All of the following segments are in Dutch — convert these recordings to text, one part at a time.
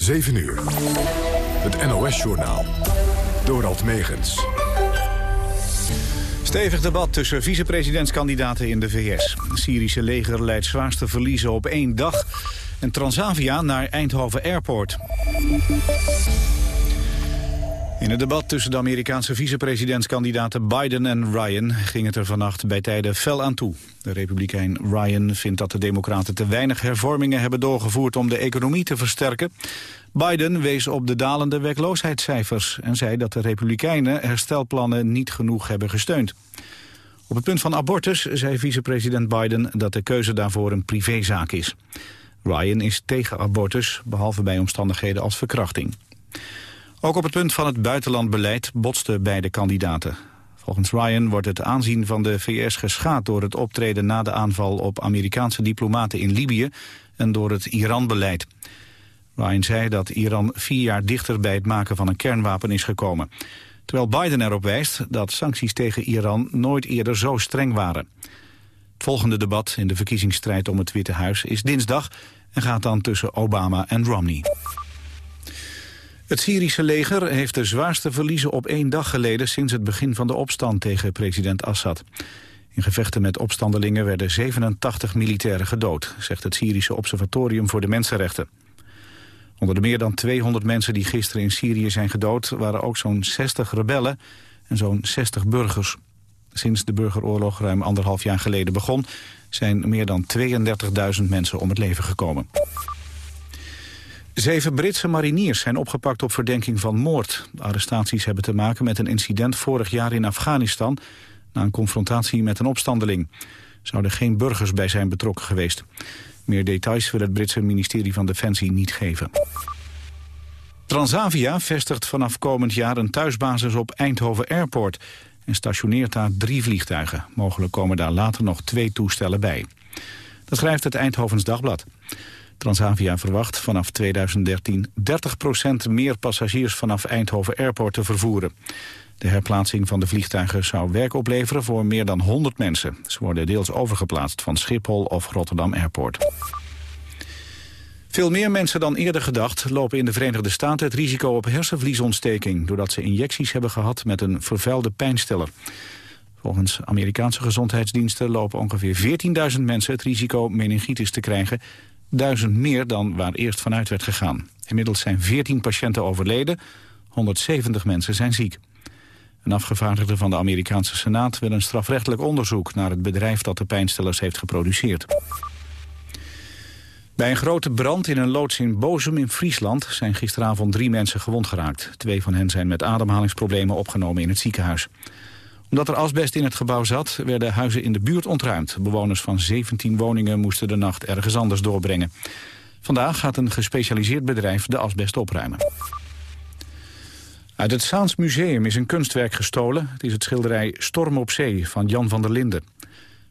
7 uur. Het NOS-journaal. Dorald Megens. Stevig debat tussen vicepresidentskandidaten in de VS. Het Syrische leger leidt zwaarste verliezen op één dag. En Transavia naar Eindhoven Airport. In het debat tussen de Amerikaanse vicepresidentskandidaten Biden en Ryan ging het er vannacht bij tijden fel aan toe. De republikein Ryan vindt dat de democraten te weinig hervormingen hebben doorgevoerd om de economie te versterken. Biden wees op de dalende werkloosheidscijfers en zei dat de republikeinen herstelplannen niet genoeg hebben gesteund. Op het punt van abortus zei vicepresident Biden dat de keuze daarvoor een privézaak is. Ryan is tegen abortus, behalve bij omstandigheden als verkrachting. Ook op het punt van het buitenlandbeleid botsten beide kandidaten. Volgens Ryan wordt het aanzien van de VS geschaad door het optreden na de aanval op Amerikaanse diplomaten in Libië en door het Iran-beleid. Ryan zei dat Iran vier jaar dichter bij het maken van een kernwapen is gekomen. Terwijl Biden erop wijst dat sancties tegen Iran nooit eerder zo streng waren. Het volgende debat in de verkiezingsstrijd om het Witte Huis is dinsdag en gaat dan tussen Obama en Romney. Het Syrische leger heeft de zwaarste verliezen op één dag geleden... sinds het begin van de opstand tegen president Assad. In gevechten met opstandelingen werden 87 militairen gedood... zegt het Syrische Observatorium voor de Mensenrechten. Onder de meer dan 200 mensen die gisteren in Syrië zijn gedood... waren ook zo'n 60 rebellen en zo'n 60 burgers. Sinds de burgeroorlog ruim anderhalf jaar geleden begon... zijn meer dan 32.000 mensen om het leven gekomen. Zeven Britse mariniers zijn opgepakt op verdenking van moord. De arrestaties hebben te maken met een incident vorig jaar in Afghanistan... na een confrontatie met een opstandeling. Zouden geen burgers bij zijn betrokken geweest. Meer details wil het Britse ministerie van Defensie niet geven. Transavia vestigt vanaf komend jaar een thuisbasis op Eindhoven Airport... en stationeert daar drie vliegtuigen. Mogelijk komen daar later nog twee toestellen bij. Dat schrijft het Eindhovens Dagblad. Transavia verwacht vanaf 2013 30% meer passagiers vanaf Eindhoven Airport te vervoeren. De herplaatsing van de vliegtuigen zou werk opleveren voor meer dan 100 mensen. Ze worden deels overgeplaatst van Schiphol of Rotterdam Airport. Veel meer mensen dan eerder gedacht lopen in de Verenigde Staten het risico op hersenvliesontsteking... doordat ze injecties hebben gehad met een vervuilde pijnstiller. Volgens Amerikaanse gezondheidsdiensten lopen ongeveer 14.000 mensen het risico meningitis te krijgen duizend meer dan waar eerst vanuit werd gegaan. Inmiddels zijn 14 patiënten overleden, 170 mensen zijn ziek. Een afgevaardigde van de Amerikaanse Senaat wil een strafrechtelijk onderzoek naar het bedrijf dat de pijnstillers heeft geproduceerd. Bij een grote brand in een loods in Bozum in Friesland zijn gisteravond drie mensen gewond geraakt. Twee van hen zijn met ademhalingsproblemen opgenomen in het ziekenhuis omdat er asbest in het gebouw zat, werden huizen in de buurt ontruimd. Bewoners van 17 woningen moesten de nacht ergens anders doorbrengen. Vandaag gaat een gespecialiseerd bedrijf de asbest opruimen. Uit het Saans Museum is een kunstwerk gestolen. Het is het schilderij Storm op Zee van Jan van der Linden.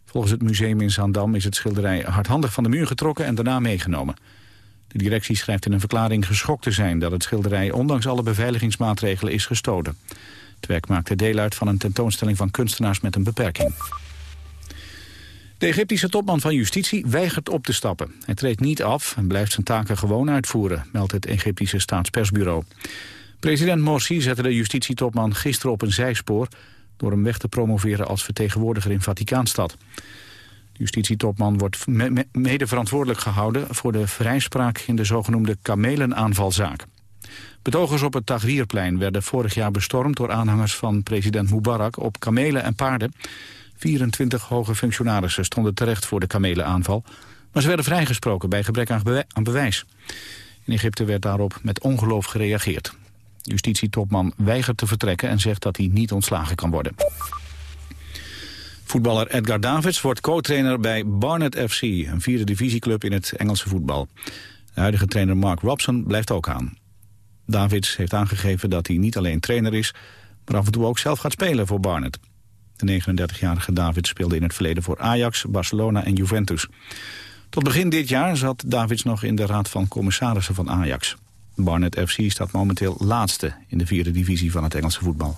Volgens het museum in Zaandam is het schilderij hardhandig van de muur getrokken en daarna meegenomen. De directie schrijft in een verklaring geschokt te zijn dat het schilderij ondanks alle beveiligingsmaatregelen is gestolen. Het werk maakte deel uit van een tentoonstelling van kunstenaars met een beperking. De Egyptische topman van justitie weigert op te stappen. Hij treedt niet af en blijft zijn taken gewoon uitvoeren, meldt het Egyptische staatspersbureau. President Morsi zette de justitietopman gisteren op een zijspoor... door hem weg te promoveren als vertegenwoordiger in Vaticaanstad. De justitietopman wordt mede verantwoordelijk gehouden... voor de vrijspraak in de zogenoemde kamelenaanvalzaak. Betogers op het Tahrirplein werden vorig jaar bestormd door aanhangers van president Mubarak op kamelen en paarden. 24 hoge functionarissen stonden terecht voor de kamelenaanval, maar ze werden vrijgesproken bij gebrek aan, bewijs. In Egypte werd daarop met ongeloof gereageerd. Justitietopman weigert te vertrekken en zegt dat hij niet ontslagen kan worden. Voetballer Edgar Davids wordt co-trainer bij Barnet FC, een vierde divisieclub in het Engelse voetbal. De huidige trainer Mark Robson blijft ook aan. Davids heeft aangegeven dat hij niet alleen trainer is... maar af en toe ook zelf gaat spelen voor Barnet. De 39-jarige Davids speelde in het verleden voor Ajax, Barcelona en Juventus. Tot begin dit jaar zat Davids nog in de raad van commissarissen van Ajax. Barnet FC staat momenteel laatste in de vierde divisie van het Engelse voetbal.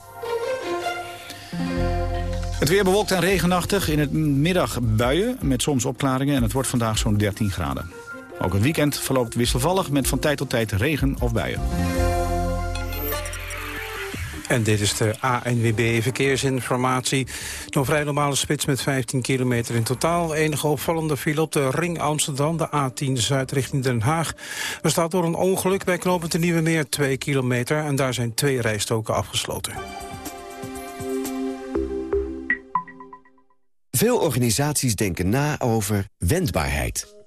Het weer bewolkt en regenachtig. In het middag buien met soms opklaringen en het wordt vandaag zo'n 13 graden. Ook het weekend verloopt wisselvallig met van tijd tot tijd regen of buien. En dit is de ANWB Verkeersinformatie. Nog vrij normale spits met 15 kilometer in totaal. Enige opvallende file op de Ring Amsterdam, de A10 Zuid richting Den Haag. Er staat door een ongeluk bij knooppunt de Nieuwe Meer 2 kilometer... en daar zijn twee rijstoken afgesloten. Veel organisaties denken na over wendbaarheid.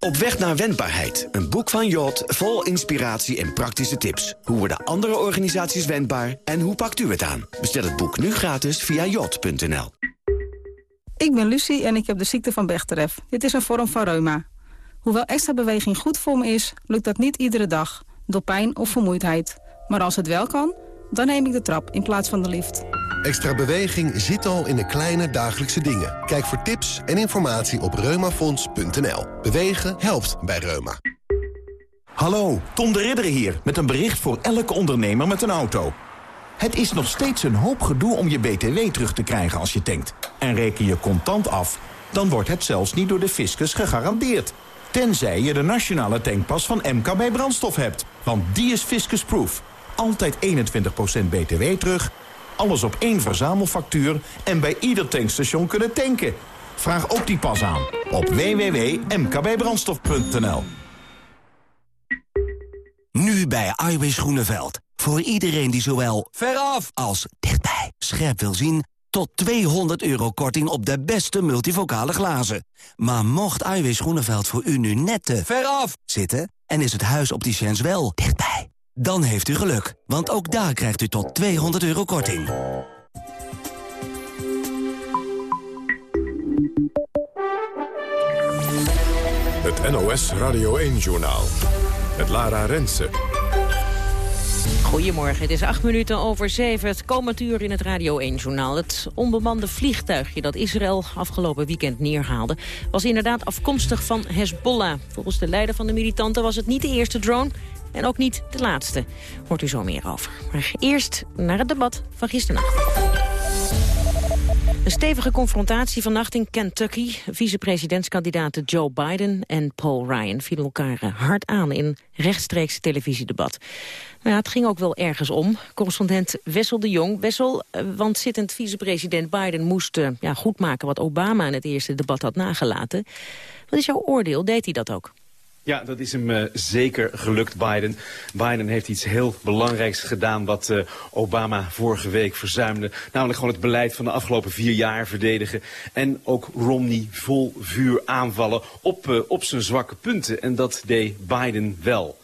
Op weg naar wendbaarheid. Een boek van Jot vol inspiratie en praktische tips. Hoe worden andere organisaties wendbaar en hoe pakt u het aan? Bestel het boek nu gratis via jot.nl. Ik ben Lucie en ik heb de ziekte van Bechterew. Dit is een vorm van reuma. Hoewel extra beweging goed voor me is, lukt dat niet iedere dag. Door pijn of vermoeidheid. Maar als het wel kan, dan neem ik de trap in plaats van de lift. Extra beweging zit al in de kleine dagelijkse dingen. Kijk voor tips en informatie op reumafonds.nl. Bewegen helpt bij Reuma. Hallo, Tom de Ridder hier met een bericht voor elke ondernemer met een auto. Het is nog steeds een hoop gedoe om je BTW terug te krijgen als je tankt. En reken je contant af, dan wordt het zelfs niet door de fiscus gegarandeerd. Tenzij je de nationale tankpas van MKB Brandstof hebt. Want die is fiscusproof. Altijd 21% BTW terug alles op één verzamelfactuur en bij ieder tankstation kunnen tanken. Vraag ook die pas aan op www.mkbbrandstof.nl. Nu bij Iwis Groeneveld. Voor iedereen die zowel veraf als dichtbij scherp wil zien... tot 200 euro korting op de beste multivocale glazen. Maar mocht Iwis Groeneveld voor u nu net te veraf zitten... en is het huis opticiens wel dichtbij dan heeft u geluk, want ook daar krijgt u tot 200 euro korting. Het NOS Radio 1-journaal. Het Lara Rensen. Goedemorgen, het is acht minuten over zeven. Het komend uur in het Radio 1-journaal. Het onbemande vliegtuigje dat Israël afgelopen weekend neerhaalde... was inderdaad afkomstig van Hezbollah. Volgens de leider van de militanten was het niet de eerste drone... En ook niet de laatste. Hoort u zo meer over. Maar eerst naar het debat van gisternacht. Een stevige confrontatie vannacht in Kentucky. Vicepresidentskandidaten Joe Biden en Paul Ryan vielen elkaar eh, hard aan in rechtstreeks televisiedebat. Nou ja, het ging ook wel ergens om. Correspondent Wessel de Jong. Wessel, eh, want zittend vicepresident Biden moest uh, ja, goedmaken wat Obama in het eerste debat had nagelaten. Wat is jouw oordeel? Deed hij dat ook? Ja, dat is hem uh, zeker gelukt, Biden. Biden heeft iets heel belangrijks gedaan wat uh, Obama vorige week verzuimde. Namelijk gewoon het beleid van de afgelopen vier jaar verdedigen. En ook Romney vol vuur aanvallen op, uh, op zijn zwakke punten. En dat deed Biden wel.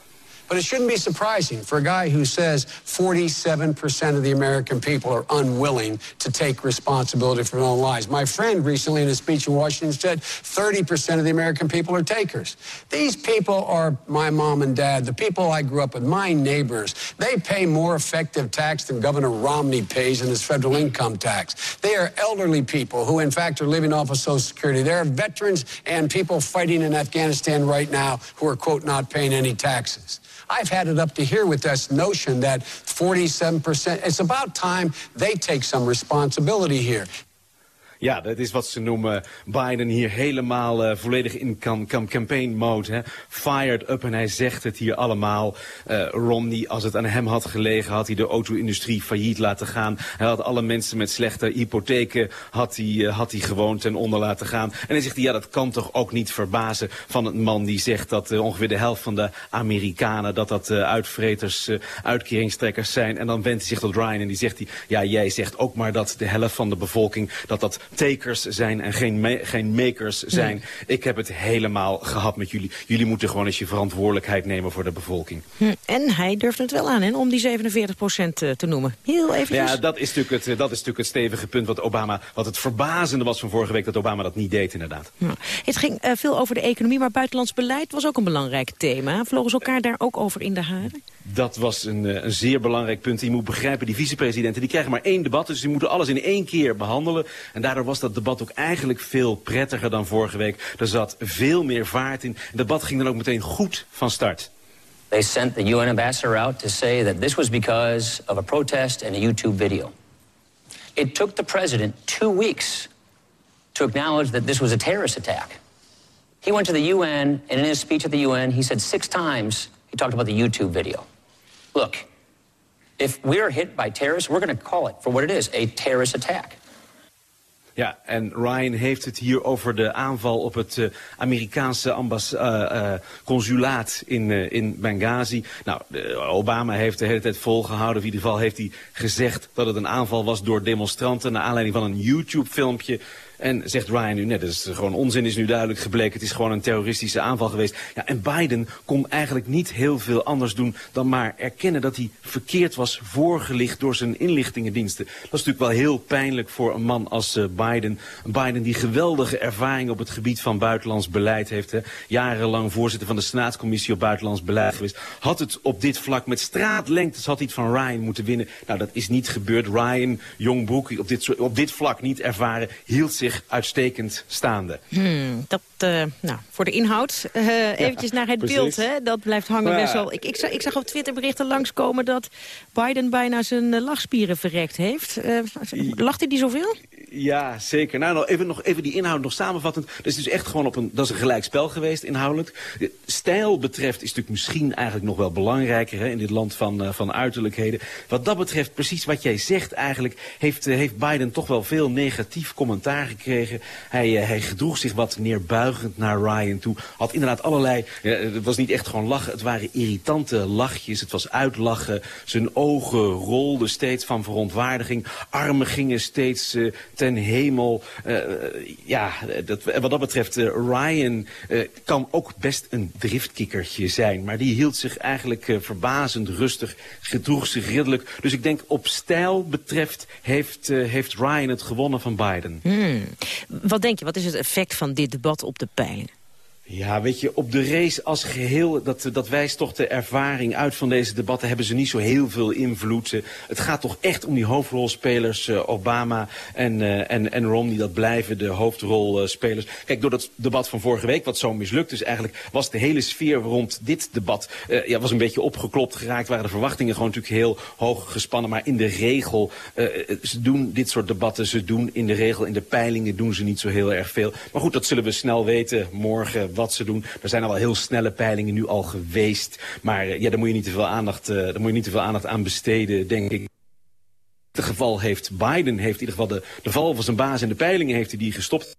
But it shouldn't be surprising for a guy who says 47% of the American people are unwilling to take responsibility for their own lives. My friend recently in a speech in Washington said 30% of the American people are takers. These people are my mom and dad, the people I grew up with, my neighbors. They pay more effective tax than Governor Romney pays in his federal income tax. They are elderly people who, in fact, are living off of Social Security. There are veterans and people fighting in Afghanistan right now who are, quote, not paying any taxes. I've had it up to here with this notion that 47%, it's about time they take some responsibility here. Ja, dat is wat ze noemen Biden hier helemaal uh, volledig in cam cam campaign mode. Hè. Fired up en hij zegt het hier allemaal. Uh, Romney, als het aan hem had gelegen, had hij de auto-industrie failliet laten gaan. Hij had alle mensen met slechte hypotheken had hij, uh, had hij gewoon ten onder laten gaan. En hij zegt, ja, dat kan toch ook niet verbazen van een man die zegt dat ongeveer de helft van de Amerikanen, dat dat uitvreters, uitkeringstrekkers zijn. En dan wendt hij zich tot Ryan en die zegt hij, ja, jij zegt ook maar dat de helft van de bevolking, dat dat takers zijn en geen, geen makers zijn. Ik heb het helemaal gehad met jullie. Jullie moeten gewoon eens je verantwoordelijkheid nemen voor de bevolking. Hm. En hij durft het wel aan, hè, om die 47 procent te noemen. Heel even. Ja, dat is, natuurlijk het, dat is natuurlijk het stevige punt wat Obama, wat het verbazende was van vorige week, dat Obama dat niet deed inderdaad. Ja. Het ging uh, veel over de economie, maar buitenlands beleid was ook een belangrijk thema. Vlogen ze elkaar daar ook over in de haren? Dat was een, een zeer belangrijk punt. Je moet begrijpen, die vicepresidenten die krijgen maar één debat. Dus die moeten alles in één keer behandelen. En daardoor was dat debat ook eigenlijk veel prettiger dan vorige week. Er zat veel meer vaart in. Het debat ging dan ook meteen goed van start. They sent the UN ambassador out to say that this was because of a protest and a YouTube video. It took the president two weeks to acknowledge that this was a terrorist attack. He went to the UN, and in his speech at the UN, he said six times he talked about the YouTube video. Look, if we're hit by terrorists, we're going to call it for what it is, a terrorist attack. Ja, en Ryan heeft het hier over de aanval op het uh, Amerikaanse uh, uh, consulaat in, in Benghazi. Nou, Obama heeft de hele tijd volgehouden, in ieder geval heeft hij gezegd dat het een aanval was door demonstranten... naar aanleiding van een YouTube-filmpje en zegt Ryan nu net, dat is gewoon onzin, is nu duidelijk gebleken. Het is gewoon een terroristische aanval geweest. En Biden kon eigenlijk niet heel veel anders doen dan maar erkennen dat hij verkeerd was voorgelicht door zijn inlichtingendiensten. Dat is natuurlijk wel heel pijnlijk voor een man als uh, Biden. Biden die geweldige ervaring op het gebied van buitenlands beleid heeft. Jarenlang voorzitter van de Senaatscommissie op buitenlands beleid geweest. Had het op dit vlak met straatlengtes had hij van Ryan moeten winnen. Nou, dat is niet gebeurd. Ryan, jong boek, op dit, op dit vlak niet ervaren, hield zich uitstekend staande. Hmm, dat, uh, nou, voor de inhoud. Uh, eventjes naar het precies. beeld, hè? dat blijft hangen ja. best wel. Ik, ik, zag, ik zag op Twitter berichten langskomen dat Biden bijna zijn lachspieren verrekt heeft. Uh, lacht hij die zoveel? Ja, zeker. Nou, nog even, nog even die inhoud nog samenvattend. Dat is dus echt gewoon op een, dat is een gelijk spel geweest inhoudelijk. De stijl betreft is natuurlijk misschien eigenlijk nog wel belangrijker hè, in dit land van, uh, van uiterlijkheden. Wat dat betreft, precies wat jij zegt eigenlijk, heeft, uh, heeft Biden toch wel veel negatief commentaar gekregen. Hij, uh, hij gedroeg zich wat neerbuigend naar Ryan toe. Had inderdaad allerlei, het was niet echt gewoon lachen, het waren irritante lachjes. Het was uitlachen. Zijn ogen rolden steeds van verontwaardiging. Armen gingen steeds ten hemel. Uh, ja, dat, wat dat betreft, uh, Ryan kan ook best een driftkikkertje zijn. Maar die hield zich eigenlijk verbazend rustig, gedroeg zich ridderlijk. Dus ik denk op stijl betreft heeft, heeft Ryan het gewonnen van Biden. Hmm. Wat denk je, wat is het effect van dit debat op de peilingen? Ja, weet je, op de race als geheel, dat, dat wijst toch de ervaring uit van deze debatten, hebben ze niet zo heel veel invloed. Het gaat toch echt om die hoofdrolspelers, uh, Obama en, uh, en, en Romney, dat blijven de hoofdrolspelers. Kijk, door dat debat van vorige week, wat zo mislukt is eigenlijk, was de hele sfeer rond dit debat, uh, ja, was een beetje opgeklopt geraakt, waren de verwachtingen gewoon natuurlijk heel hoog gespannen. Maar in de regel, ze doen dit soort debatten, ze doen in de regel, in de peilingen doen ze niet zo heel erg veel. Maar goed, dat zullen we snel weten morgen wat ze doen. Er zijn al wel heel snelle peilingen nu al geweest. Maar ja, daar moet je niet te veel aandacht, uh, daar moet je niet te veel aandacht aan besteden, denk ik. Ieder geval heeft Biden heeft in ieder geval de, de val van zijn baas in de peilingen heeft hij die gestopt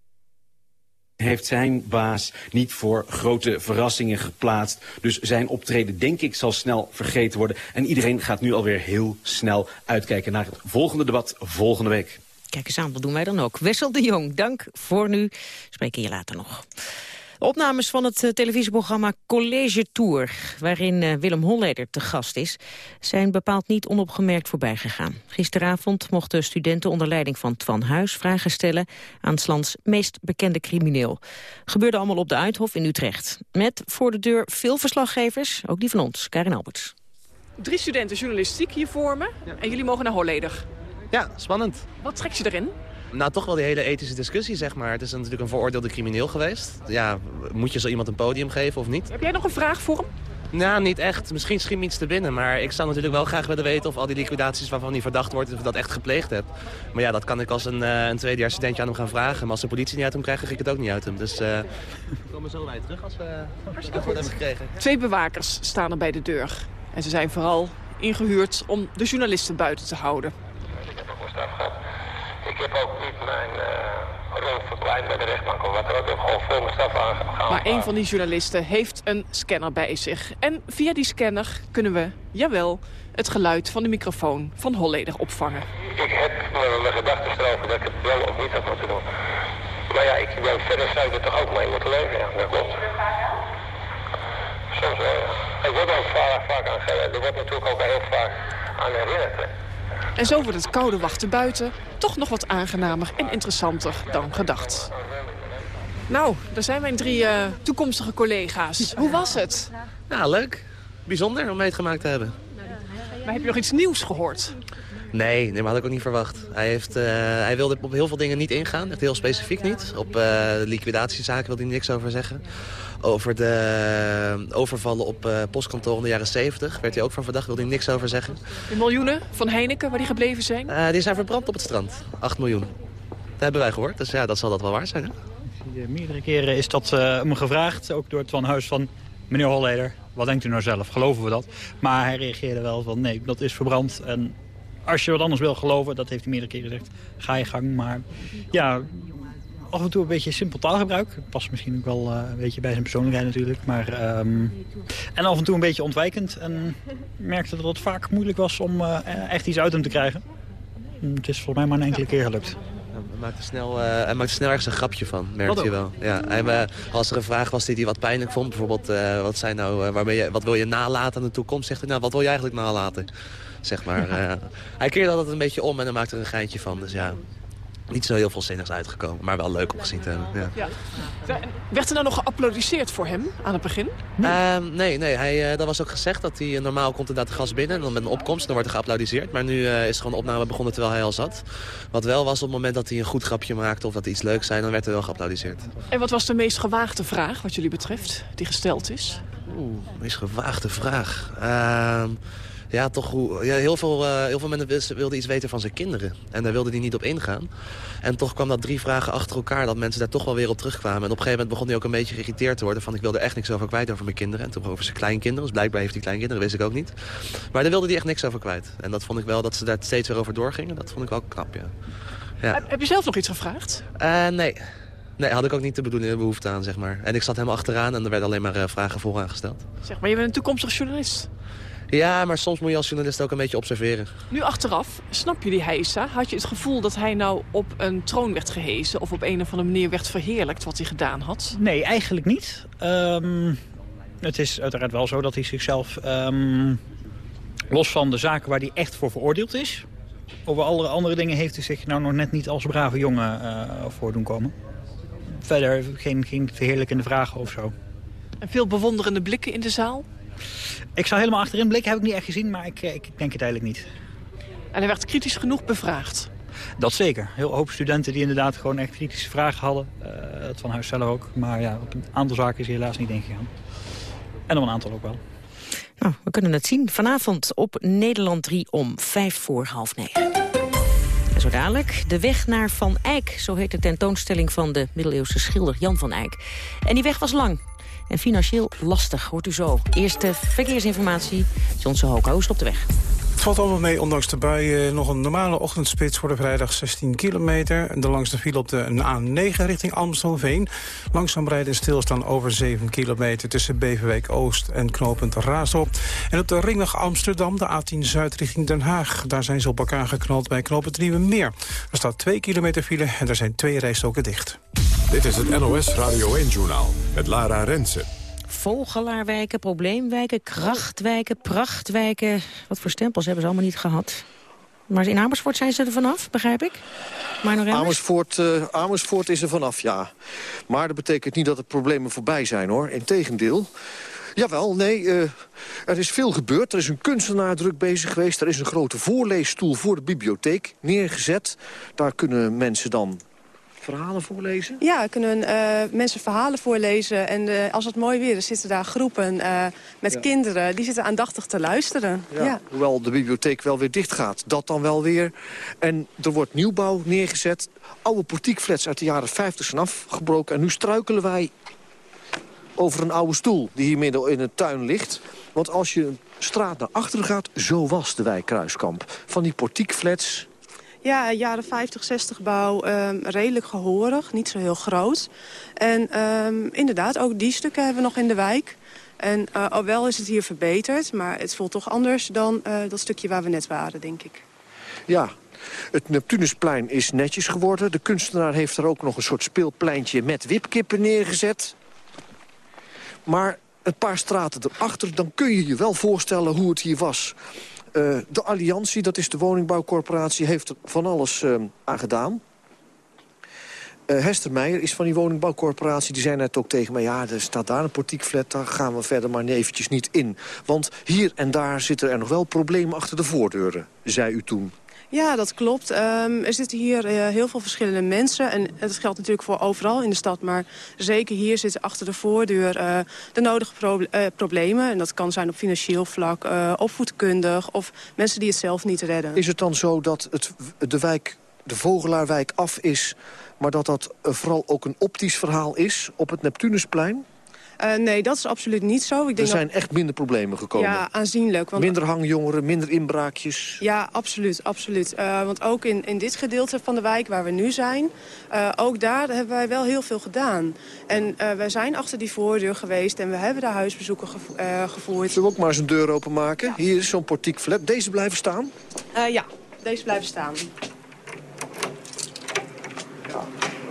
heeft zijn baas niet voor grote verrassingen geplaatst. Dus zijn optreden, denk ik, zal snel vergeten worden. En iedereen gaat nu alweer heel snel uitkijken naar het volgende debat volgende week. Kijk eens aan, wat doen wij dan ook. Wessel de Jong, dank voor nu. Spreken je later nog. Opnames van het uh, televisieprogramma College Tour, waarin uh, Willem Holleder te gast is, zijn bepaald niet onopgemerkt voorbij gegaan. Gisteravond mochten studenten onder leiding van Twan Huis vragen stellen aan het lands meest bekende crimineel. Gebeurde allemaal op de Uithof in Utrecht. Met voor de deur veel verslaggevers, ook die van ons, Karin Alberts. Drie studenten journalistiek hier voor me ja. en jullie mogen naar Holleder. Ja, spannend. Wat trekt je erin? Nou, toch wel die hele ethische discussie, zeg maar. Het is natuurlijk een veroordeelde crimineel geweest. Ja, moet je zo iemand een podium geven of niet? Heb jij nog een vraag voor hem? Nou, niet echt. Misschien schiet iets te binnen. Maar ik zou natuurlijk wel graag willen weten of al die liquidaties waarvan hij verdacht wordt... of ik dat echt gepleegd heb. Maar ja, dat kan ik als een, uh, een tweedejaars studentje aan hem gaan vragen. Maar als de politie niet uit hem krijgt, dan ik het ook niet uit hem. Dus uh, we komen zo bij terug als we het hebben gekregen. Twee bewakers staan er bij de deur. En ze zijn vooral ingehuurd om de journalisten buiten te houden. Ik heb gehad. Ik heb ook niet mijn uh, rol verkleind bij de rechtbank of wat er ook. gewoon voor mijn straf aangegaan. Maar een van die journalisten heeft een scanner bij zich. En via die scanner kunnen we, jawel, het geluid van de microfoon van Holleder opvangen. Ik heb mijn gedachten erover dat ik het wel of niet had moeten doen. Maar ja, ik ben verder zou ik er toch ook mee moeten leven. Ja, dat klopt. Soms wel, ja. Ik word ook vaak, vaak aan Er wordt natuurlijk ook heel vaak aan herinnerd. En zo wordt het koude wachten buiten toch nog wat aangenamer en interessanter dan gedacht. Nou, daar zijn mijn drie uh, toekomstige collega's. Hoe was het? Ja, leuk. Bijzonder om meegemaakt te hebben. Maar heb je nog iets nieuws gehoord? Nee, nee maar had ik ook niet verwacht. Hij, heeft, uh, hij wilde op heel veel dingen niet ingaan, echt heel specifiek niet. Op uh, liquidatiezaken wilde hij niks over zeggen. Over de overvallen op uh, postkantoren in de jaren 70 werd hij ook van verdacht, wilde hij niks over zeggen. De miljoenen van Heineken, waar die gebleven zijn? Uh, die zijn verbrand op het strand. 8 miljoen. Dat hebben wij gehoord, dus ja, dat zal dat wel waar zijn. Hè? Meerdere keren is dat uh, hem gevraagd, ook door het Van Huis van... meneer Holleder, wat denkt u nou zelf? Geloven we dat? Maar hij reageerde wel van nee, dat is verbrand. En als je wat anders wil geloven, dat heeft hij meerdere keren gezegd, ga je gang. Maar ja, af en toe een beetje simpel taalgebruik. Dat past misschien ook wel uh, een beetje bij zijn persoonlijkheid natuurlijk. Maar, um, en af en toe een beetje ontwijkend. En merkte dat het vaak moeilijk was om uh, echt iets uit hem te krijgen. Het is volgens mij maar een enkele keer gelukt. Hij maakte snel, uh, hij maakte snel ergens een grapje van, merkte je wel. Ja, hij, als er een vraag was die hij wat pijnlijk vond, bijvoorbeeld wat, zijn nou, waarmee je, wat wil je nalaten aan de toekomst, zegt hij, nou wat wil je eigenlijk nalaten? Zeg maar. hij keerde altijd een beetje om en dan maakte er een geintje van. Dus ja, niet zo heel veel zinnigs uitgekomen, maar wel leuk om gezien te hebben. Ja. Ja. Werd er nou nog geapplaudiseerd voor hem aan het begin? Nee, uh, nee, nee hij, uh, dat was ook gezegd dat hij normaal komt inderdaad de gast binnen. En dan met een opkomst, dan wordt er geapplaudiseerd. Maar nu is gewoon de opname begonnen terwijl hij al zat. Wat wel was op het moment dat hij een goed grapje maakte of dat hij iets leuks zei, dan werd er wel geapplaudiseerd. En wat was de meest gewaagde vraag wat jullie betreft, die gesteld is? Oeh, de meest gewaagde vraag. Ehm, ja, toch hoe, ja, heel, veel, uh, heel veel mensen wilden iets weten van zijn kinderen. En daar wilde hij niet op ingaan. En toch kwam dat drie vragen achter elkaar, dat mensen daar toch wel weer op terugkwamen. En op een gegeven moment begon hij ook een beetje geïrriteerd te worden. Van ik wilde echt niks over kwijt over mijn kinderen. En toen over zijn kleinkinderen. Dus blijkbaar heeft hij kleinkinderen, wist ik ook niet. Maar daar wilde hij echt niks over kwijt. En dat vond ik wel, dat ze daar steeds weer over doorgingen. Dat vond ik wel knap, ja. ja. Heb je zelf nog iets gevraagd? Uh, nee. Nee, had ik ook niet de bedoeling, behoefte aan, zeg maar. En ik zat helemaal achteraan en er werden alleen maar uh, vragen vooraan gesteld. Zeg maar, je bent een toekomstig journalist. Ja, maar soms moet je als journalist ook een beetje observeren. Nu achteraf, snap je die heisa? Had je het gevoel dat hij nou op een troon werd gehezen... of op een of andere manier werd verheerlijkt wat hij gedaan had? Nee, eigenlijk niet. Um, het is uiteraard wel zo dat hij zichzelf... Um, los van de zaken waar hij echt voor veroordeeld is... over alle andere dingen heeft hij zich nou nog net niet als brave jongen uh, voor doen komen. Verder geen, geen verheerlijkende vragen of zo. En veel bewonderende blikken in de zaal? Ik zou helemaal achterin blikken, heb ik niet echt gezien, maar ik, ik denk het eigenlijk niet. En hij werd kritisch genoeg bevraagd? Dat zeker. Heel hoop studenten die inderdaad gewoon echt kritische vragen hadden. Uh, het van huis zelf ook. Maar ja, op een aantal zaken is hij helaas niet ingegaan. En op een aantal ook wel. Nou, we kunnen het zien vanavond op Nederland 3 om vijf voor half negen. En zo dadelijk de weg naar Van Eyck. Zo heet de tentoonstelling van de middeleeuwse schilder Jan van Eyck. En die weg was lang en financieel lastig, hoort u zo. Eerste verkeersinformatie, is het op de weg? Het valt allemaal mee, ondanks de buien. Nog een normale ochtendspits voor de vrijdag 16 kilometer. De langste file op de A9 richting Amstelveen. Langzaam rijden en stilstaan over 7 kilometer... tussen Beverwijk Oost en knooppunt Raasdorp. En op de ringweg Amsterdam, de A10 Zuid richting Den Haag. Daar zijn ze op elkaar geknald bij knooppunt Nieuwe Meer. Er staat 2 kilometer file en er zijn twee rijstoken dicht. Dit is het NOS Radio 1-journaal met Lara Rensen. Vogelaarwijken, probleemwijken, krachtwijken, prachtwijken. Wat voor stempels hebben ze allemaal niet gehad. Maar in Amersfoort zijn ze er vanaf, begrijp ik? Maar Amersfoort, uh, Amersfoort is er vanaf, ja. Maar dat betekent niet dat de problemen voorbij zijn, hoor. Integendeel. Jawel, nee, uh, er is veel gebeurd. Er is een kunstenaar druk bezig geweest. Er is een grote voorleesstoel voor de bibliotheek neergezet. Daar kunnen mensen dan verhalen voorlezen? Ja, kunnen uh, mensen verhalen voorlezen. En uh, als het mooi weer is, zitten daar groepen uh, met ja. kinderen. Die zitten aandachtig te luisteren. Ja, ja. Hoewel de bibliotheek wel weer dicht gaat. Dat dan wel weer. En er wordt nieuwbouw neergezet. Oude portiekflats uit de jaren 50 zijn afgebroken. En nu struikelen wij over een oude stoel die hier midden in een tuin ligt. Want als je een straat naar achteren gaat, zo was de wijk Kruiskamp. Van die portiekflats... Ja, jaren 50, 60 bouw, um, redelijk gehoorig, niet zo heel groot. En um, inderdaad, ook die stukken hebben we nog in de wijk. En uh, al wel is het hier verbeterd, maar het voelt toch anders dan uh, dat stukje waar we net waren, denk ik. Ja, het Neptunusplein is netjes geworden. De kunstenaar heeft er ook nog een soort speelpleintje met wipkippen neergezet. Maar een paar straten erachter, dan kun je je wel voorstellen hoe het hier was. Uh, de Alliantie, dat is de woningbouwcorporatie, heeft er van alles uh, aan gedaan. Uh, Hester Meijer is van die woningbouwcorporatie. Die zei net ook tegen mij, ja, er staat daar een portiekflat... daar gaan we verder maar eventjes niet in. Want hier en daar zitten er nog wel problemen achter de voordeuren, zei u toen. Ja, dat klopt. Um, er zitten hier uh, heel veel verschillende mensen. En dat geldt natuurlijk voor overal in de stad. Maar zeker hier zitten achter de voordeur uh, de nodige uh, problemen. En dat kan zijn op financieel vlak, opvoedkundig... of mensen die het zelf niet redden. Is het dan zo dat het, de wijk, de Vogelaarwijk af is... maar dat dat vooral ook een optisch verhaal is op het Neptunusplein? Uh, nee, dat is absoluut niet zo. Ik denk er zijn dat... echt minder problemen gekomen. Ja, aanzienlijk. Want... Minder hangjongeren, minder inbraakjes. Ja, absoluut. absoluut. Uh, want ook in, in dit gedeelte van de wijk waar we nu zijn... Uh, ook daar hebben wij wel heel veel gedaan. En wij zijn achter die voordeur geweest... en we hebben daar huisbezoeken gevo gevoerd. Zullen we ook maar eens een deur openmaken? Ja. Hier is zo'n portiekflap. Deze blijven staan? ja, deze blijven staan. Nou,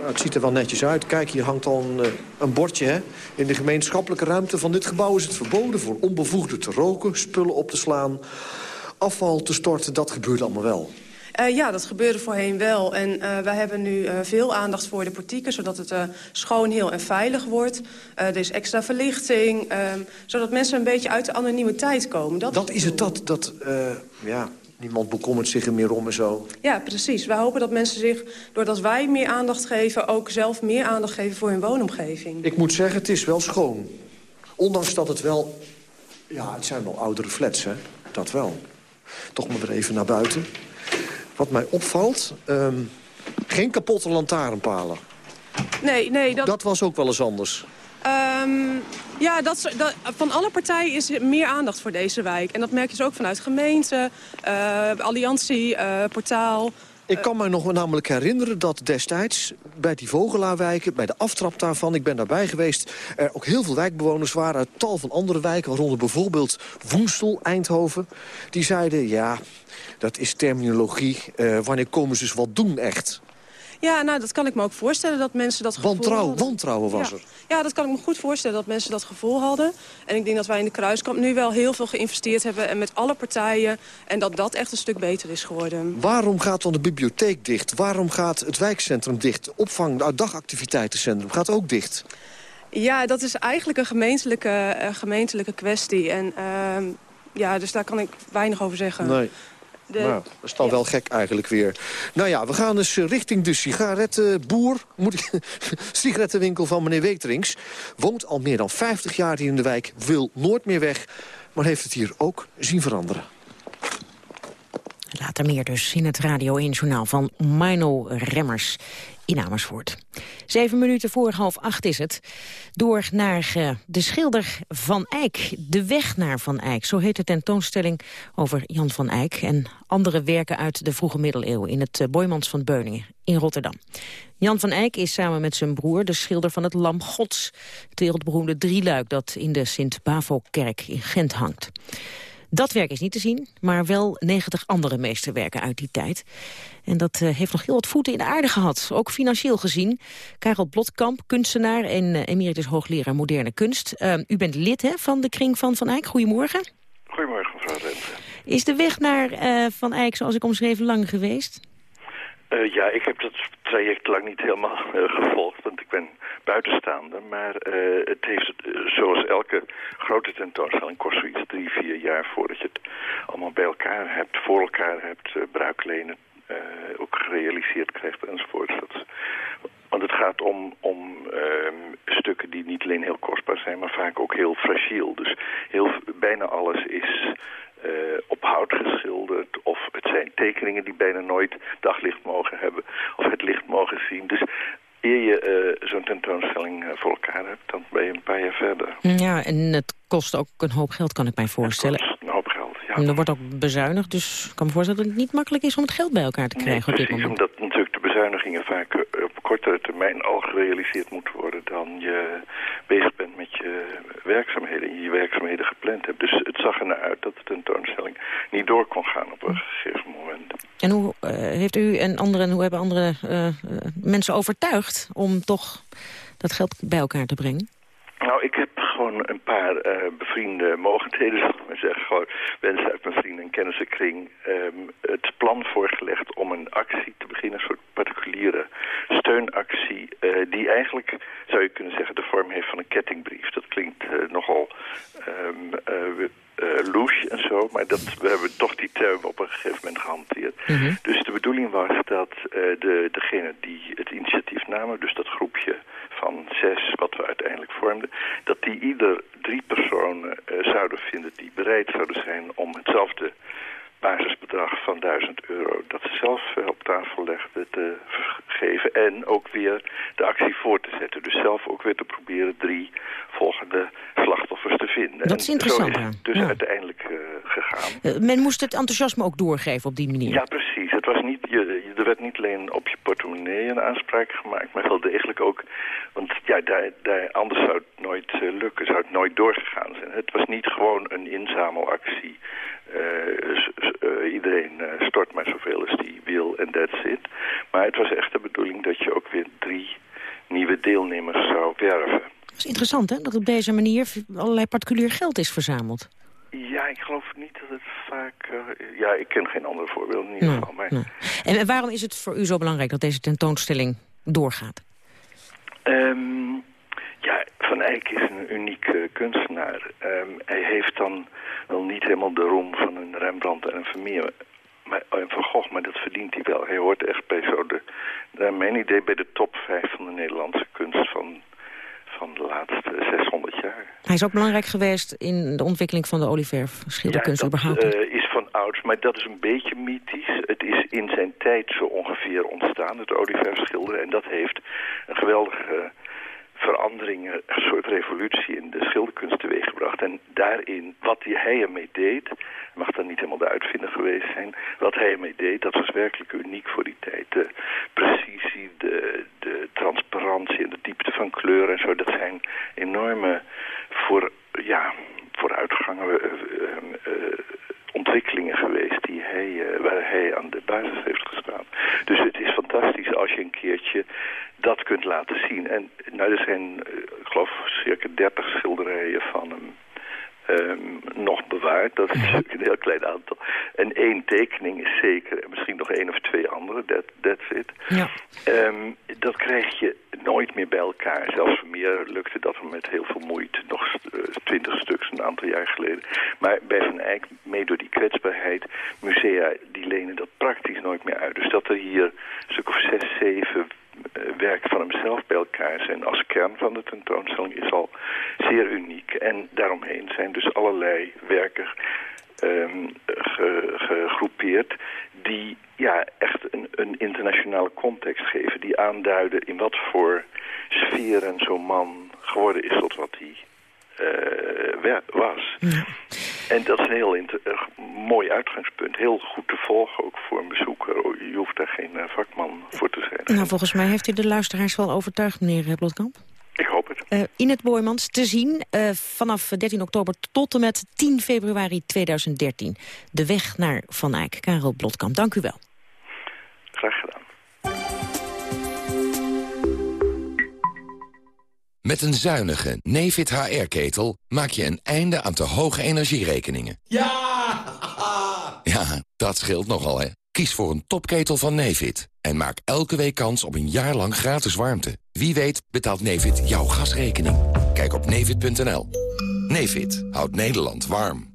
het ziet er wel netjes uit. Kijk, hier hangt al een, een bordje. Hè? In de gemeenschappelijke ruimte van dit gebouw is het verboden... voor onbevoegden te roken, spullen op te slaan, afval te storten. Dat gebeurt allemaal wel. Uh, ja, dat gebeurde voorheen wel. En uh, wij hebben nu uh, veel aandacht voor de portieken... zodat het schoon, heel en veilig wordt. er is extra verlichting, zodat mensen een beetje uit de anonimiteit komen. Dat, dat is het dat, dat ja, niemand bekommert zich er meer om en zo. Ja, precies. Wij hopen dat mensen zich, doordat wij meer aandacht geven... ook zelf meer aandacht geven voor hun woonomgeving. Ik moet zeggen, het is wel schoon. Ondanks dat het wel... Ja, het zijn wel oudere flats, hè. Dat wel. Toch maar weer even naar buiten. Wat mij opvalt... Um, geen kapotte lantaarnpalen. Nee, nee. Dat... dat was ook wel eens anders. Um, ja, dat, van alle partijen is er meer aandacht voor deze wijk. En dat merk je dus ook vanuit gemeente, uh, alliantie, uh, portaal. Ik kan me nog namelijk herinneren dat destijds bij die Vogelaarwijken... bij de aftrap daarvan, ik ben daarbij geweest... er ook heel veel wijkbewoners waren uit tal van andere wijken... waaronder bijvoorbeeld Woensel, Eindhoven. Die zeiden, ja, dat is terminologie. Uh, wanneer komen ze eens wat doen echt? Ja, nou, dat kan ik me ook voorstellen dat mensen dat gevoel Wantrouw, Wantrouwen was ja. er. Ja, dat kan ik me goed voorstellen dat mensen dat gevoel hadden. En ik denk dat wij in de Kruiskamp nu wel heel veel geïnvesteerd hebben... en met alle partijen, en dat dat echt een stuk beter is geworden. Waarom gaat dan de bibliotheek dicht? Waarom gaat het wijkcentrum dicht? Opvang, het dagactiviteitencentrum gaat ook dicht. Ja, dat is eigenlijk een gemeentelijke, uh, gemeentelijke kwestie. En uh, ja, dus daar kan ik weinig over zeggen. Nee. De... Nou, dat is dan ja. wel gek eigenlijk weer. Nou ja, we gaan dus richting de sigarettenboer. Moet ik... sigarettenwinkel van meneer Weterings. Woont al meer dan 50 jaar hier in de wijk. Wil nooit meer weg. Maar heeft het hier ook zien veranderen. Later meer dus in het Radio 1-journaal van Mino Remmers in Amersfoort. Zeven minuten voor half acht is het. Door naar uh, de schilder Van Eyck. De weg naar Van Eyck. Zo heet de tentoonstelling over Jan van Eyck... en andere werken uit de vroege middeleeuwen... in het uh, Boymans van Beuningen in Rotterdam. Jan van Eyck is samen met zijn broer de schilder van het Lam Gods. Het wereldberoemde drieluik dat in de Sint-Bavo-kerk in Gent hangt. Dat werk is niet te zien, maar wel 90 andere meesterwerken uit die tijd. En dat uh, heeft nog heel wat voeten in de aarde gehad, ook financieel gezien. Karel Blotkamp, kunstenaar en uh, emeritus hoogleraar moderne kunst. Uh, u bent lid hè, van de kring van Van Eyck. Goedemorgen. Goedemorgen, mevrouw Rente. Is de weg naar Van Eyck, zoals ik omschreven, lang geweest? ja, ik heb dat traject lang niet helemaal gevolgd, want ik ben buitenstaander. Maar uh, het heeft, uh, zoals elke grote tentoonstelling, kost zoiets drie, vier jaar voordat je het allemaal bij elkaar hebt, voor elkaar hebt, uh, bruiklenen ook gerealiseerd krijgt enzovoort. Dat Want het gaat om, om ehm, stukken die niet alleen heel kostbaar zijn, maar vaak ook heel fragiel. Dus heel, bijna alles is eh, op hout geschilderd. Of het zijn tekeningen die bijna nooit daglicht mogen hebben. Of het licht mogen zien. Dus eer je eh, zo'n tentoonstelling eh, voor elkaar hebt, dan ben je een paar jaar verder. Ja, en het kost ook een hoop geld, kan ik mij voorstellen. Een hoop geld, ja. En er wordt ook bezuinigd, dus ik kan me voorstellen dat het niet makkelijk is om het geld bij elkaar te krijgen op dit Precies, moment. omdat natuurlijk de bezuinigingen vaak eh, op kortere termijn al gerealiseerd moeten worden dan je bezig bent met je werkzaamheden en je werkzaamheden gepland hebt. Dus het zag er naar uit dat de tentoonstelling niet door kon gaan op een gegeven moment. En hoe eh, heeft u en anderen, hoe hebben andere eh, eh, mensen overtuigd om toch dat geld bij elkaar te brengen? Nou, ik heb gewoon een paar bevriende mogendheden, zal ik maar zeggen. Gewoon mensen uit mijn vrienden- en kennissenkring ehm, het plan voorgelegd om een actie te beginnen. Een soort particuliere steunactie die eigenlijk, zou je kunnen zeggen, de vorm heeft van een kettingbrief. Dat klinkt nogal ehm louche en zo, maar dat, we hebben toch die term op een gegeven moment gehanteerd. Dus de bedoeling was dat eh, de, degene die het initiatief namen, dus dat groepje van zes wat we uiteindelijk vormden, dat die ieder drie personen eh, zouden vinden die bereid zouden zijn om hetzelfde basisbedrag van 1000 euro dat ze zelf eh, op tafel legden te geven en ook weer de actie voor te zetten. Dus zelf ook weer te proberen drie volgende slachtoffers te vinden. Dat is En interessant, Zo is het dus Ja. uiteindelijk eh, gegaan. Eh, men moest het enthousiasme ook doorgeven op die manier. Ja, precies. Was niet, je, er werd niet alleen op je portemonnee een aanspraak gemaakt, maar wel degelijk ook, want ja, anders zou het nooit eh, lukken, zou het nooit doorgegaan zijn. Het was niet gewoon een inzamelactie. Eh, eh, iedereen stort maar zoveel als die wil en that's it. Maar het was echt de bedoeling dat je ook weer drie nieuwe deelnemers zou werven. Dat is interessant, hè, dat op deze manier allerlei particulier geld is verzameld. Ja, ik geloof niet dat het vaak... eh, ja, ik ken geen andere voorbeelden in ieder geval. Nee. En waarom is het voor u zo belangrijk dat deze tentoonstelling doorgaat? Ehm, ja, Van Eyck is een unieke kunstenaar. Ehm, hij heeft dan wel niet helemaal de roem van een Rembrandt en een Vermeer... Maar, en Van Gogh, maar dat verdient hij wel. Hij hoort echt bij zo de, naar mijn idee, bij de top 5 van de Nederlandse kunst van, van de laatste 600 jaar. Hij is ook belangrijk geweest in de ontwikkeling van de olieverf schilderkunst dat überhaupt. is van ouds, maar dat is een beetje mythisch. Het is in zijn tijd zo ongeveer ontstaan, het olieverf schilderen. En dat heeft een geweldige verandering, een soort revolutie in de schilderkunst teweeggebracht. En daarin, wat hij ermee deed, mag dan niet helemaal de uitvinder geweest zijn, wat hij ermee deed, dat was werkelijk uniek voor die tijd. De precisie, de, de transparantie en de diepte van kleur en zo, dat zijn enorme voor, ja, vooruitgangen, eh, eh, eh, ontwikkelingen geweest die hij, eh, waar hij aan de basis heeft gestaan. Dus het is fantastisch als je een keertje dat kunt laten zien. En nou, er zijn, eh, ik geloof, circa 30 schilderijen van hem ehm, nog bewaard. Dat is natuurlijk een heel klein aantal. En één tekening is zeker, en misschien nog één of twee andere, that, that's it. Ja. Ehm, dat krijg je nooit meer bij elkaar. Zelfs meer lukte dat met heel veel moeite. Nog eh, twintig stuks een aantal jaar geleden. Maar bij Van Eyck, mee door die kwetsbaarheid, musea die lenen dat praktisch nooit meer uit. Dus dat er hier een stuk of zes, zeven eh, werken van hemzelf bij elkaar zijn als kern van de tentoonstelling is al zeer uniek. En daaromheen zijn dus allerlei werken ge- gegroepeerd die ja, echt een, een internationale context geven. Die aanduiden in wat voor sferen zo'n man geworden is tot wat hij eh, wer- was. En dat is een heel eh, mooi uitgangspunt. Heel goed te volgen ook voor een bezoeker. Oh, Je hoeft daar geen eh, vakman voor te zijn. Nou, volgens mij heeft u de luisteraars wel overtuigd, meneer eh, Blotkamp. Ik hoop het. Eh Inet Boymans te zien vanaf 13 oktober tot en met 10 februari 2013. De weg naar Van Eyck. Karel Blotkamp, dank u wel. Graag gedaan. Met een zuinige Nefit HR-ketel maak je een einde aan te hoge energierekeningen. Ja! Ja, dat scheelt nogal, hè. Kies voor een topketel van Nefit en maak elke week kans op een jaar lang gratis warmte. Wie weet betaalt Nefit jouw gasrekening. Kijk op nefit.nl. Nefit houdt Nederland warm.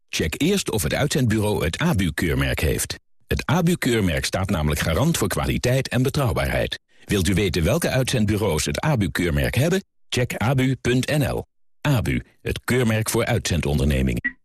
check eerst of het uitzendbureau het ABU-keurmerk heeft. Het ABU-keurmerk staat namelijk garant voor kwaliteit en betrouwbaarheid. Wilt u weten welke uitzendbureaus het ABU-keurmerk hebben? Check abu.nl. ABU, het keurmerk voor uitzendondernemingen.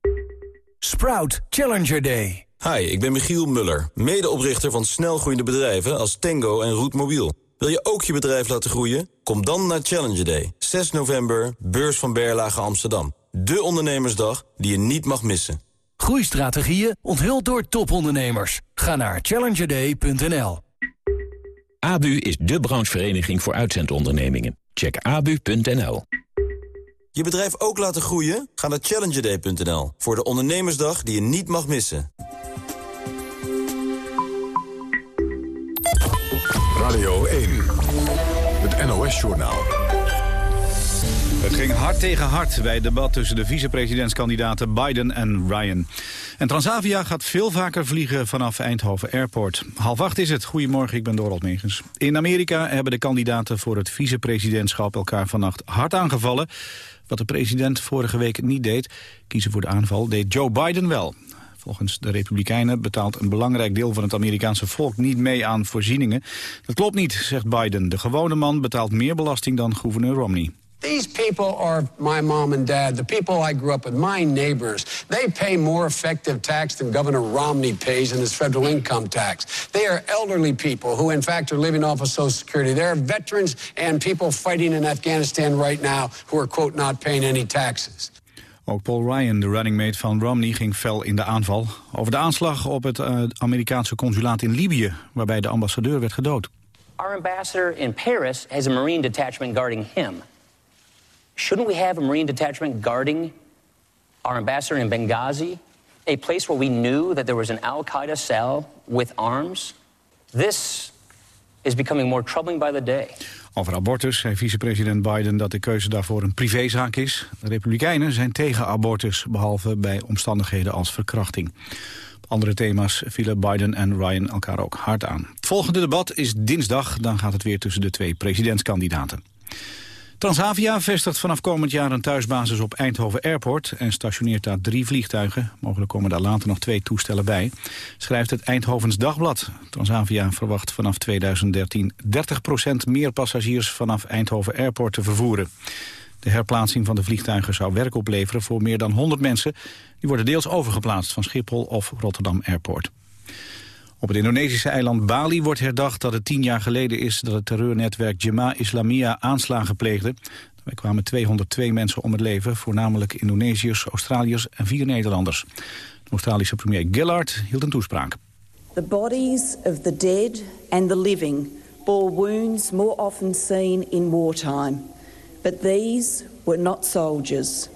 Sprout Challenger Day. Hi, ik ben Michiel Muller, medeoprichter van snelgroeiende bedrijven als Tango en Roetmobiel. Wil je ook je bedrijf laten groeien? Kom dan naar Challenger Day, 6 november, beurs van Berlage Amsterdam. De ondernemersdag die je niet mag missen. Groeistrategieën onthuld door topondernemers. Ga naar challengerday.nl. ABU is de branchevereniging voor uitzendondernemingen. Check abu.nl. Je bedrijf ook laten groeien? Ga naar challengerday.nl voor de ondernemersdag die je niet mag missen. Radio 1, het NOS-journaal. Het ging hard tegen hard bij het debat tussen de vicepresidentskandidaten Biden en Ryan. En Transavia gaat veel vaker vliegen vanaf Eindhoven Airport. Half acht is het. Goedemorgen, ik ben Dorald Megens. In Amerika hebben de kandidaten voor het vicepresidentschap elkaar vannacht hard aangevallen. Wat de president vorige week niet deed, kiezen voor de aanval, deed Joe Biden wel. Volgens de Republikeinen betaalt een belangrijk deel van het Amerikaanse volk niet mee aan voorzieningen. Dat klopt niet, zegt Biden. De gewone man betaalt meer belasting dan gouverneur Romney. These people are my mom and dad, the people I grew up with, my neighbors. They pay more effective tax than Governor Romney pays in his federal income tax. They are elderly people who, in fact, are living off of Social Security. They are veterans and people fighting in Afghanistan right now who are, quote, not paying any taxes. Ook Paul Ryan, de running mate van Romney, ging fel in de aanval. Over de aanslag op het uh, Amerikaanse consulaat in Libië... waarbij de ambassadeur werd gedood. Our ambassador in Paris has a marine detachment guarding him. Shouldn't we have a marine detachment guarding our ambassador in Benghazi? A place where we knew that there was an Al-Qaeda cell with arms? This is becoming more troubling by the day. Over abortus zei vicepresident Biden dat de keuze daarvoor een privézaak is. De Republikeinen zijn tegen abortus, behalve bij omstandigheden als verkrachting. Op andere thema's vielen Biden en Ryan elkaar ook hard aan. Het volgende debat is dinsdag, dan gaat het weer tussen de twee presidentskandidaten. Transavia vestigt vanaf komend jaar een thuisbasis op Eindhoven Airport... en stationeert daar drie vliegtuigen. Mogelijk komen daar later nog twee toestellen bij. Schrijft het Eindhovens Dagblad. Transavia verwacht vanaf 2013 30% meer passagiers... vanaf Eindhoven Airport te vervoeren. De herplaatsing van de vliegtuigen zou werk opleveren voor meer dan 100 mensen. Die worden deels overgeplaatst van Schiphol of Rotterdam Airport. Op het Indonesische eiland Bali wordt herdacht dat het tien jaar geleden is... dat het terreurnetwerk Jemaah Islamia aanslagen pleegde. Daarbij kwamen 202 mensen om het leven, voornamelijk Indonesiërs, Australiërs en vier Nederlanders. De Australische premier Gillard hield een toespraak. The bodies of the dead and the living bore wounds more often seen in wartime. But these were not soldiers.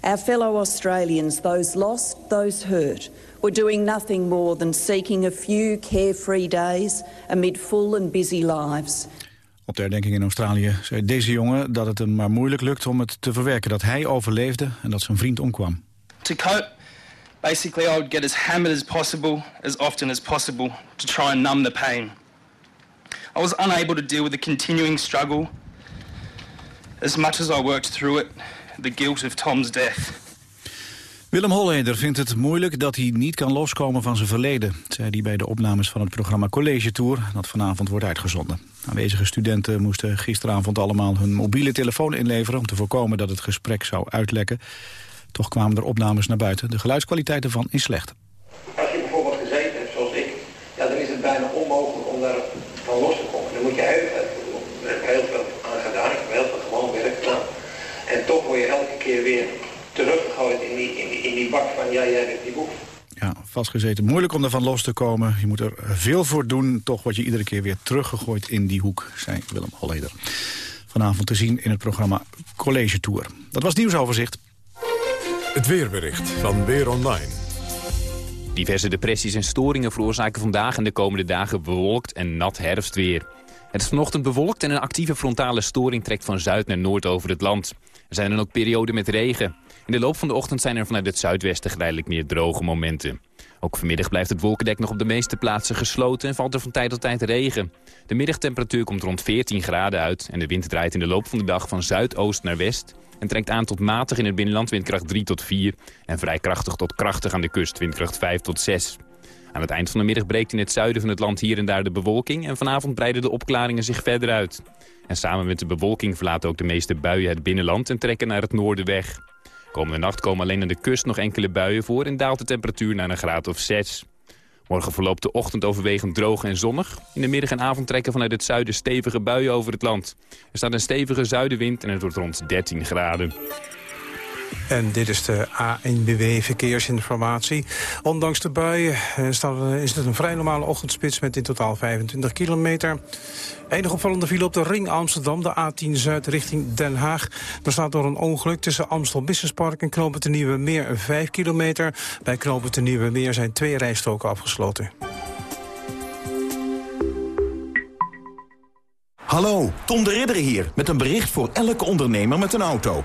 Our fellow Australians, those lost, those hurt were doing nothing more than seeking a few carefree days amid full and busy lives. Op de herdenking in Australië zei deze jongen dat het hem maar moeilijk lukt om het te verwerken dat hij overleefde en dat zijn vriend omkwam. To cope, basically I would get as hammered as possible, as often as possible, to try and numb the pain. I was unable to deal with the continuing struggle. As much as I worked through it, the guilt of Tom's death. Willem Holleder vindt het moeilijk dat hij niet kan loskomen van zijn verleden. zei hij bij de opnames van het programma College Tour... dat vanavond wordt uitgezonden. Aanwezige studenten moesten gisteravond allemaal hun mobiele telefoon inleveren... om te voorkomen dat het gesprek zou uitlekken. Toch kwamen er opnames naar buiten. De geluidskwaliteit ervan is slecht. Als je bijvoorbeeld gezeten hebt zoals ik... Ja, dan is het bijna onmogelijk om daar van los te komen. Dan moet je heel, heel veel aan gedaan. Ik heb heel veel gewoon werk gedaan. En toch word je elke keer weer teruggegooid in die, in, die, in die bak van ja, jij hebt die boek. Ja, vastgezeten. Moeilijk om daarvan los te komen. Je moet er veel voor doen. Toch word je iedere keer weer teruggegooid in die hoek, zei Willem Holleder. Vanavond te zien in het programma College Tour. Dat was het nieuwsoverzicht. Het weerbericht van Weer Online. Diverse depressies en storingen veroorzaken vandaag en de komende dagen bewolkt en nat herfstweer. Het is vanochtend bewolkt en een actieve frontale storing trekt van zuid naar noord over het land. Er zijn dan ook perioden met regen. In de loop van de ochtend zijn er vanuit het zuidwesten geleidelijk meer droge momenten. Ook vanmiddag blijft het wolkendek nog op de meeste plaatsen gesloten en valt er van tijd tot tijd regen. De middagtemperatuur komt rond 14 graden uit en de wind draait in de loop van de dag van zuidoost naar west en trekt aan tot matig in het binnenland windkracht 3 tot 4 en vrij krachtig tot krachtig aan de kust windkracht 5 tot 6. Aan het eind van de middag breekt in het zuiden van het land hier en daar de bewolking... en vanavond breiden de opklaringen zich verder uit. En samen met de bewolking verlaten ook de meeste buien het binnenland... en trekken naar het noorden weg. Komende nacht komen alleen aan de kust nog enkele buien voor... en daalt de temperatuur naar een graad of 6. Morgen verloopt de ochtend overwegend droog en zonnig. In de middag en avond trekken vanuit het zuiden stevige buien over het land. Er staat een stevige zuidenwind en het wordt rond 13 graden. En dit is de ANBW Verkeersinformatie. Ondanks de buien eh, is het een vrij normale ochtendspits met in totaal 25 kilometer. Enig opvallende file op de ring Amsterdam, de A10 Zuid richting Den Haag. Er staat door een ongeluk tussen Amstel Business Park en Knopen de Nieuwe Meer 5 kilometer. Bij Knopen de Nieuwe Meer zijn twee rijstroken afgesloten. Hallo, Tom de Ridder hier met een bericht voor elke ondernemer met een auto.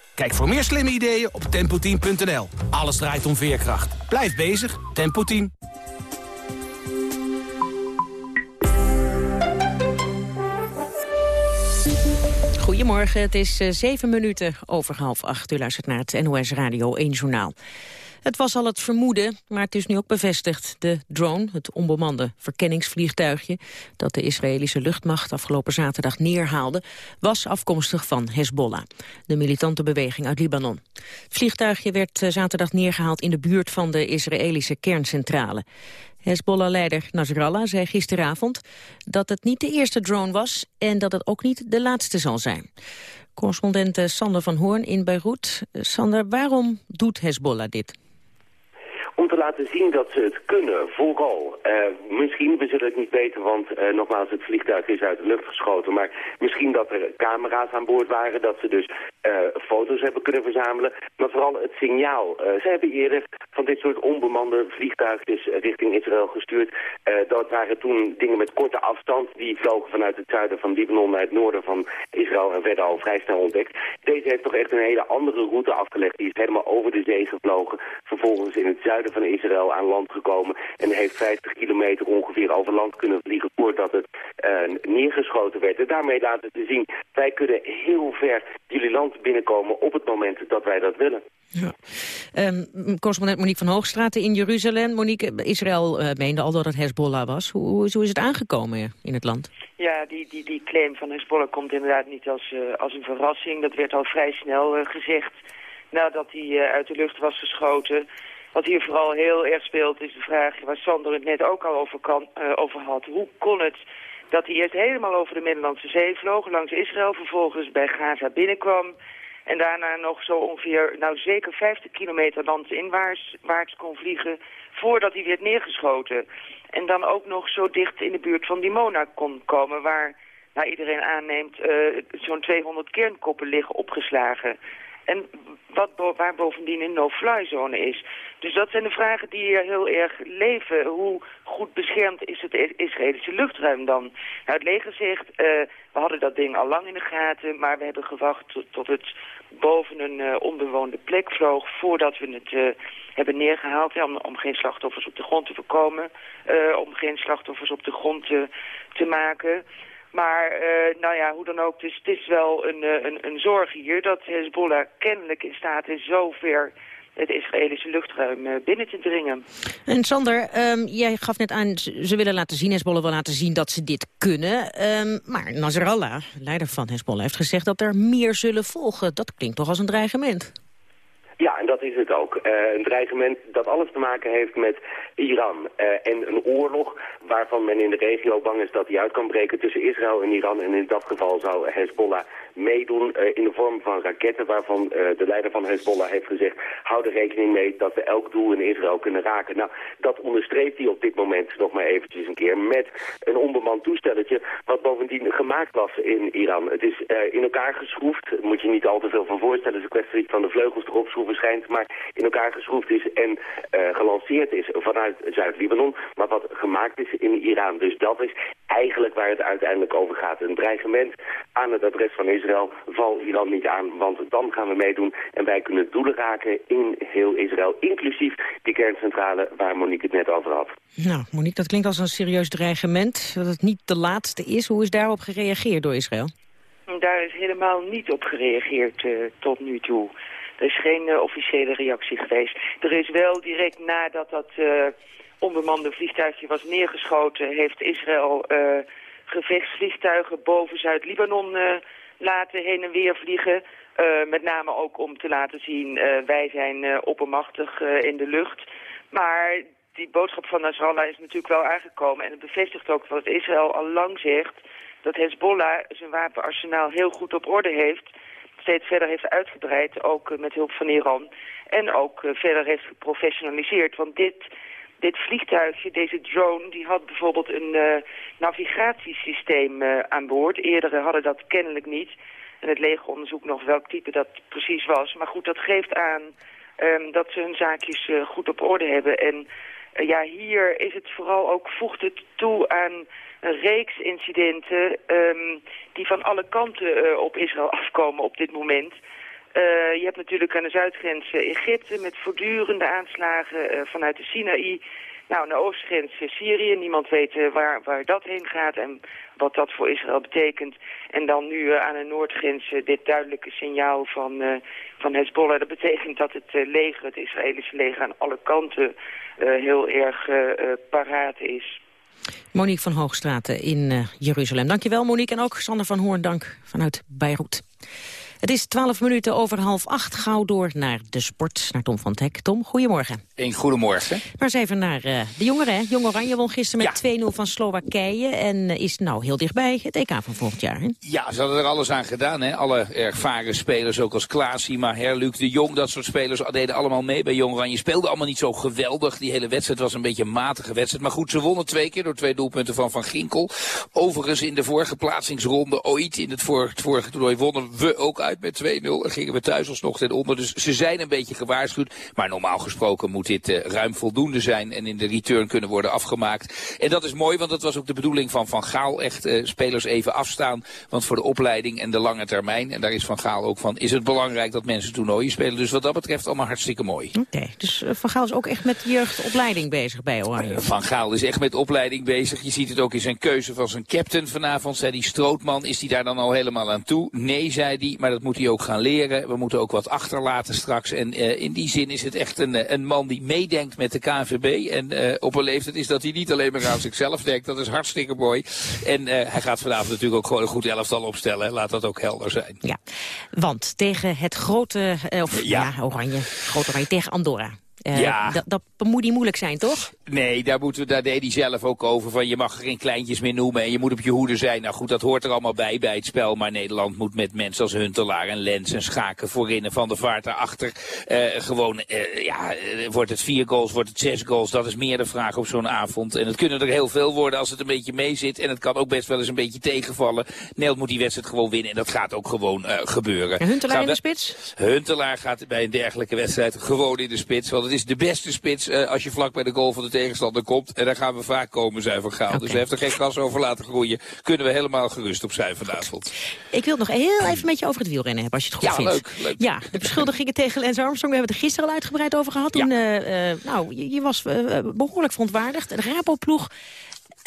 Kijk voor meer slimme ideeën op tempoteam.nl. Alles draait om veerkracht. Blijf bezig, Tempo Team. Goedemorgen, het is uh, zeven minuten over half acht. U luistert naar het NOS Radio 1 Journaal. Het was al het vermoeden, maar het is nu ook bevestigd. De drone, het onbemande verkenningsvliegtuigje... dat de Israëlische luchtmacht afgelopen zaterdag neerhaalde... was afkomstig van Hezbollah, de militante beweging uit Libanon. Het vliegtuigje werd eh, zaterdag neergehaald in de buurt van de Israëlische kerncentrale. Hezbollah-leider Nasrallah zei gisteravond dat het niet de eerste drone was... en dat het ook niet de laatste zal zijn. Correspondent Sander van Hoorn in Beirut. Sander, waarom doet Hezbollah dit? Om te laten zien dat ze het kunnen, vooral. Uh, misschien, we zullen het niet weten, want uh, nogmaals, het vliegtuig is uit de lucht geschoten. Maar misschien dat er camera's aan boord waren, dat ze dus uh, foto's hebben kunnen verzamelen. Maar vooral het signaal. ze hebben eerder van dit soort onbemande vliegtuigjes richting Israël gestuurd. dat waren toen dingen met korte afstand. Die vlogen vanuit het zuiden van Libanon naar het noorden van Israël en werden al vrij snel ontdekt. Deze heeft toch echt een hele andere route afgelegd. Die is helemaal over de zee gevlogen. Vervolgens in het zuiden van Israël aan land gekomen. En heeft 50 kilometer ongeveer over land kunnen vliegen voordat het uh, neergeschoten werd. En daarmee laten ze zien, wij kunnen heel ver jullie land binnenkomen op het moment dat wij dat willen. Ja. Um, correspondent Monique van Hoogstraten in Jeruzalem. Monique, Israël uh, meende al dat het Hezbollah was. Hoe, hoe, is het aangekomen in het land? Ja, die, die, die claim van Hezbollah komt inderdaad niet als, uh, als een verrassing. Dat werd al vrij snel uh, gezegd nadat hij uit de lucht was geschoten. Wat hier vooral heel erg speelt is de vraag waar Sander het net ook al over, kan, uh, over had. Hoe kon het dat hij eerst helemaal over de Middellandse Zee vloog, langs Israël, vervolgens bij Gaza binnenkwam... en daarna nog zo ongeveer, nou zeker 50 kilometer landinwaarts waarts kon vliegen... voordat hij werd neergeschoten. En dan ook nog zo dicht in de buurt van Dimona kon komen... waar naar iedereen aanneemt, uh, zo'n 200 kernkoppen liggen opgeslagen. En wat waar bovendien een no-fly zone is. Dus dat zijn de vragen die hier heel erg leven. Hoe goed beschermd is het Israëlische luchtruim dan? Nou, het leger zegt, uh, we hadden dat ding al lang in de gaten... maar we hebben gewacht tot, het boven een uh, onbewoonde plek vloog... voordat we het uh, hebben neergehaald, om, om, geen slachtoffers op de grond te voorkomen... om geen slachtoffers op de grond te, te maken... Maar uh, nou ja, hoe dan ook, dus het is wel een, een, een zorg hier dat Hezbollah kennelijk in staat is zover het Israëlische luchtruim eh, binnen te dringen. En Sander, um, jij gaf net aan, ze willen laten zien, Hezbollah wil laten zien dat ze dit kunnen. Um, maar Nasrallah, leider van Hezbollah, heeft gezegd dat er meer zullen volgen. Dat klinkt toch als een dreigement? Ja, en dat is het ook. Uh, een dreigement dat alles te maken heeft met Iran. Uh, en een oorlog waarvan men in de regio bang is dat die uit kan breken tussen Israël en Iran. En in dat geval zou Hezbollah meedoen uh, in de vorm van raketten waarvan de leider van Hezbollah heeft gezegd... hou er rekening mee dat we elk doel in Israël kunnen raken. Nou, dat onderstreept hij op dit moment nog maar eventjes een keer met een onbemand toestelletje... wat bovendien gemaakt was in Iran. Het is in elkaar geschroefd, moet je niet al te veel van voorstellen. Het is een kwestie van de vleugels erop schroeven schijnt, maar in elkaar geschroefd is en gelanceerd is vanuit Zuid-Libanon, maar wat gemaakt is in Iran. Dus dat is eigenlijk waar het uiteindelijk over gaat. Een dreigement aan het adres van Israël, val Iran niet aan, want dan gaan we meedoen en wij kunnen doelen raken in heel Israël, inclusief die kerncentrale waar Monique het net over had. Nou, Monique, dat klinkt als een serieus dreigement, dat het niet de laatste is. Hoe is daarop gereageerd door Israël? Daar is helemaal niet op gereageerd uh, tot nu toe. Er is geen uh, officiële reactie geweest. Er is wel direct nadat dat uh, onbemande vliegtuigje was neergeschoten... heeft Israël uh, gevechtsvliegtuigen boven Zuid-Libanon laten heen en weer vliegen... met name ook om te laten zien, wij zijn oppermachtig in de lucht. Maar die boodschap van Nasrallah is natuurlijk wel aangekomen. En het bevestigt ook wat Israël al lang zegt... dat Hezbollah zijn wapenarsenaal heel goed op orde heeft steeds verder heeft uitgebreid, ook eh, met hulp van Iran. En ook eh, verder heeft geprofessionaliseerd. Want dit, dit vliegtuigje, deze drone, die had bijvoorbeeld een uh, navigatiesysteem uh, aan boord. Eerdere hadden dat kennelijk niet. En het leger onderzoekt nog welk type dat precies was. Maar goed, dat geeft aan um, dat ze hun zaakjes uh, goed op orde hebben. En ja, hier is het vooral ook, voegt het toe aan een reeks incidenten um, die van alle kanten op Israël afkomen op dit moment. Uh, je hebt natuurlijk aan de zuidgrens Egypte met voortdurende aanslagen uh, vanuit de Sinaï. Nou, aan de oostgrens Syrië. Niemand weet waar, waar dat heen gaat en wat dat voor Israël betekent. En dan nu aan de noordgrens dit duidelijke signaal van, van Hezbollah. Dat betekent dat het leger, het Israëlische leger, aan alle kanten heel erg paraat is. Monique van Hoogstraten in Jeruzalem. Dankjewel Monique en ook Sander van Hoorn, dank vanuit Beirut. Het is twaalf minuten over half acht. Gauw door naar de sport, naar Tom van Hek. Tom, goedemorgen. Een goedemorgen. Maar eens even naar uh, de jongeren. Hè? Jong Oranje won gisteren met 2-0 van Slowakije... en uh, is nou heel dichtbij het EK van volgend jaar. Hè? Ja, ze hadden er alles aan gedaan. Hè? Alle ervaren spelers, ook als Klaasie, Maher, Luc de Jong... dat soort spelers deden allemaal mee bij Jong Oranje. Speelden allemaal niet zo geweldig. Die hele wedstrijd was een beetje een matige wedstrijd. Maar goed, ze wonnen twee keer door twee doelpunten van Van Ginkel. Overigens in de vorige plaatsingsronde ooit in het vorige, het vorige toernooi wonnen we ook uit met 2-0. En gingen we thuis alsnog ten onder. Dus ze zijn een beetje gewaarschuwd. Maar normaal gesproken moet dit uh, ruim voldoende zijn. En in de return kunnen worden afgemaakt. En dat is mooi, want dat was ook de bedoeling van Van Gaal. Echt uh, spelers even afstaan. Want voor de opleiding en de lange termijn. En daar is Van Gaal ook van. Is het belangrijk dat mensen toernooien spelen. Dus wat dat betreft allemaal hartstikke mooi. Oké, okay, dus uh, Van Gaal is ook echt met jeugdopleiding bezig bij Oranje. Van Gaal is echt met opleiding bezig. Je ziet het ook in zijn keuze van zijn captain vanavond. Zei die Strootman, is hij daar dan al helemaal aan toe? Nee, zei hij, maar dat moet hij ook gaan leren. We moeten ook wat achterlaten straks. En uh, in die zin is het echt een, een man die meedenkt met de KNVB. En uh, op een leeftijd is dat hij niet alleen maar aan zichzelf denkt. Dat is hartstikke mooi. En hij gaat vanavond natuurlijk ook gewoon een goed elftal opstellen. Laat dat ook helder zijn. Ja, want tegen het grote, of ja, ja Oranje, grote Oranje tegen Andorra Uh, ja. Dat, dat moet niet moeilijk zijn, toch? Nee, daar, moeten we, daar deed hij zelf ook over. Van je mag er geen kleintjes meer noemen en je moet op je hoede zijn. Nou goed, dat hoort er allemaal bij bij het spel. Maar Nederland moet met mensen als Huntelaar en Lens en Schaken voorin en Van de Vaart daarachter. Uh, gewoon, uh, ja, wordt het vier goals, wordt het zes goals. Dat is meer de vraag op zo'n avond. En het kunnen er heel veel worden als het een beetje mee zit. En het kan ook best wel eens een beetje tegenvallen. Nederland moet die wedstrijd gewoon winnen en dat gaat ook gewoon gebeuren. En Huntelaar in de spits? Huntelaar gaat bij een dergelijke wedstrijd gewoon in de spits. Want het is de beste spits als je vlak bij de goal van de tegenstander komt. En daar gaan we vaak komen, zijn van Gaal. Okay. Dus hij heeft er geen gas over laten groeien. Kunnen we helemaal gerust op zijn vanavond. Ik wil het nog heel even met je over het wielrennen hebben, als je het goed ja, vindt. Leuk, leuk. Ja, de beschuldigingen tegen Lance Armstrong. We hebben het er gisteren al uitgebreid over gehad. Toen, ja. uh, uh, nou, je, je was behoorlijk verontwaardigd. De Rabo-ploeg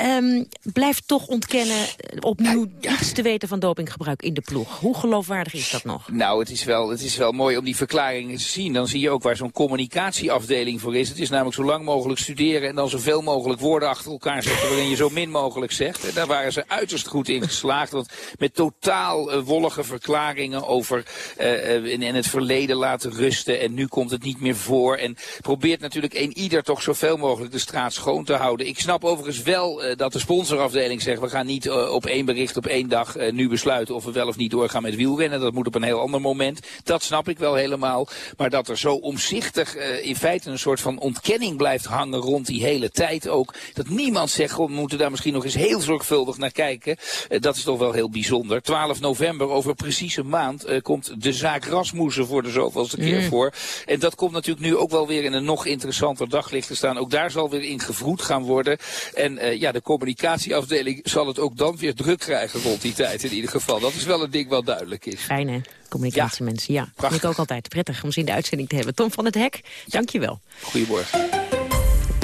Um, blijft toch ontkennen opnieuw ja, ja. iets te weten van dopinggebruik in de ploeg. Hoe geloofwaardig is dat nog? Nou, het is wel, het is wel mooi om die verklaringen te zien. Dan zie je ook waar zo'n communicatieafdeling voor is. Het is namelijk zo lang mogelijk studeren en dan zoveel mogelijk woorden achter elkaar zetten waarin je zo min mogelijk zegt. En daar waren ze uiterst goed in geslaagd. Want met totaal uh, wollige verklaringen over uh, in, in het verleden laten rusten en nu komt het niet meer voor. En probeert natuurlijk een ieder toch zoveel mogelijk de straat schoon te houden. Ik snap overigens wel dat de sponsorafdeling zegt... we gaan niet uh, op één bericht op één dag uh, nu besluiten... of we wel of niet doorgaan met wielrennen. Dat moet op een heel ander moment. Dat snap ik wel helemaal. Maar dat er zo omzichtig in feite een soort van ontkenning blijft hangen... rond die hele tijd ook. Dat niemand zegt, we moeten daar misschien nog eens heel zorgvuldig naar kijken. dat is toch wel heel bijzonder. 12 november, over precies een maand... komt de zaak Rasmussen voor de zoveelste keer Mm. voor. En dat komt natuurlijk nu ook wel weer in een nog interessanter daglicht te staan. Ook daar zal weer in gevroed gaan worden. En ja, de communicatieafdeling zal het ook dan weer druk krijgen rond die tijd in ieder geval. Dat is wel een ding wat duidelijk is. Fijn hè, communicatiemensen. Ja, ja. vind ik ook altijd prettig om ze in de uitzending te hebben. Tom van het Hek, dank je wel. Goedemorgen.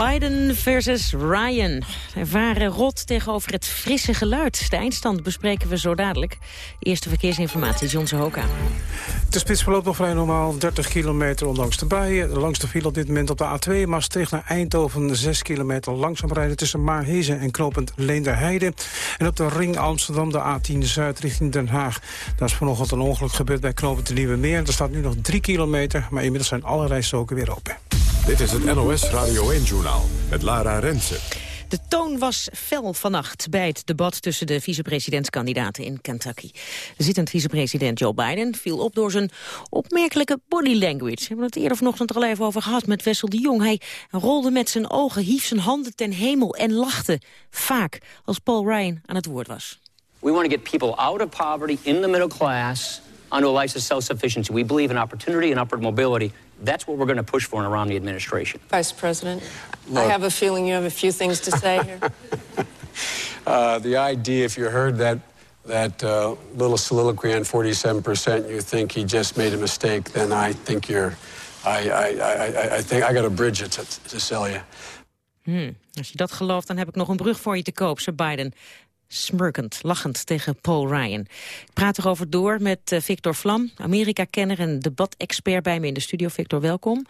Biden versus Ryan. Ervaren rot tegenover het frisse geluid. De eindstand bespreken we zo dadelijk. Eerste verkeersinformatie, John Sohoka. De spits verloopt nog vrij normaal. 30 kilometer ondanks de buien. De langste file op dit moment op de A2. Maastricht naar Eindhoven. 6 kilometer langzaam rijden tussen Maarhezen en Knopend Leenderheide. En op de ring Amsterdam, de A10 Zuid richting Den Haag. Daar is vanochtend een ongeluk gebeurd bij Knopend de Nieuwe Meer. Er staat nu nog 3 kilometer, maar inmiddels zijn alle rijstroken weer open. Dit is het NOS Radio 1-journaal met Lara Rensen. De toon was fel vannacht bij het debat tussen de vicepresidentskandidaten in Kentucky. De zittend vicepresident Joe Biden viel op door zijn opmerkelijke body language. We hebben het eerder vanochtend er al even over gehad met Wessel de Jong. Hij rolde met zijn ogen, hief zijn handen ten hemel en lachte. Vaak als Paul Ryan aan het woord was. We want to get people out of poverty, in the middle class, onto a life of self-sufficiency. We believe in opportunity and upward mobility. That's what we're going to push for in a Romney administration. Vice President, I have a feeling you have a few things to say here. uh, the idea, if you heard that that uh, little soliloquy on 47%, you think he just made a mistake, then I think you're, I, I, I, I think I got a bridge to, to sell you. Hmm, als je dat gelooft, dan heb ik nog een brug voor je te koop, zei Biden smirkend, lachend tegen Paul Ryan. Ik praat erover door met uh, Victor Vlam, Amerika-kenner en debatexpert bij me in de studio. Victor, welkom.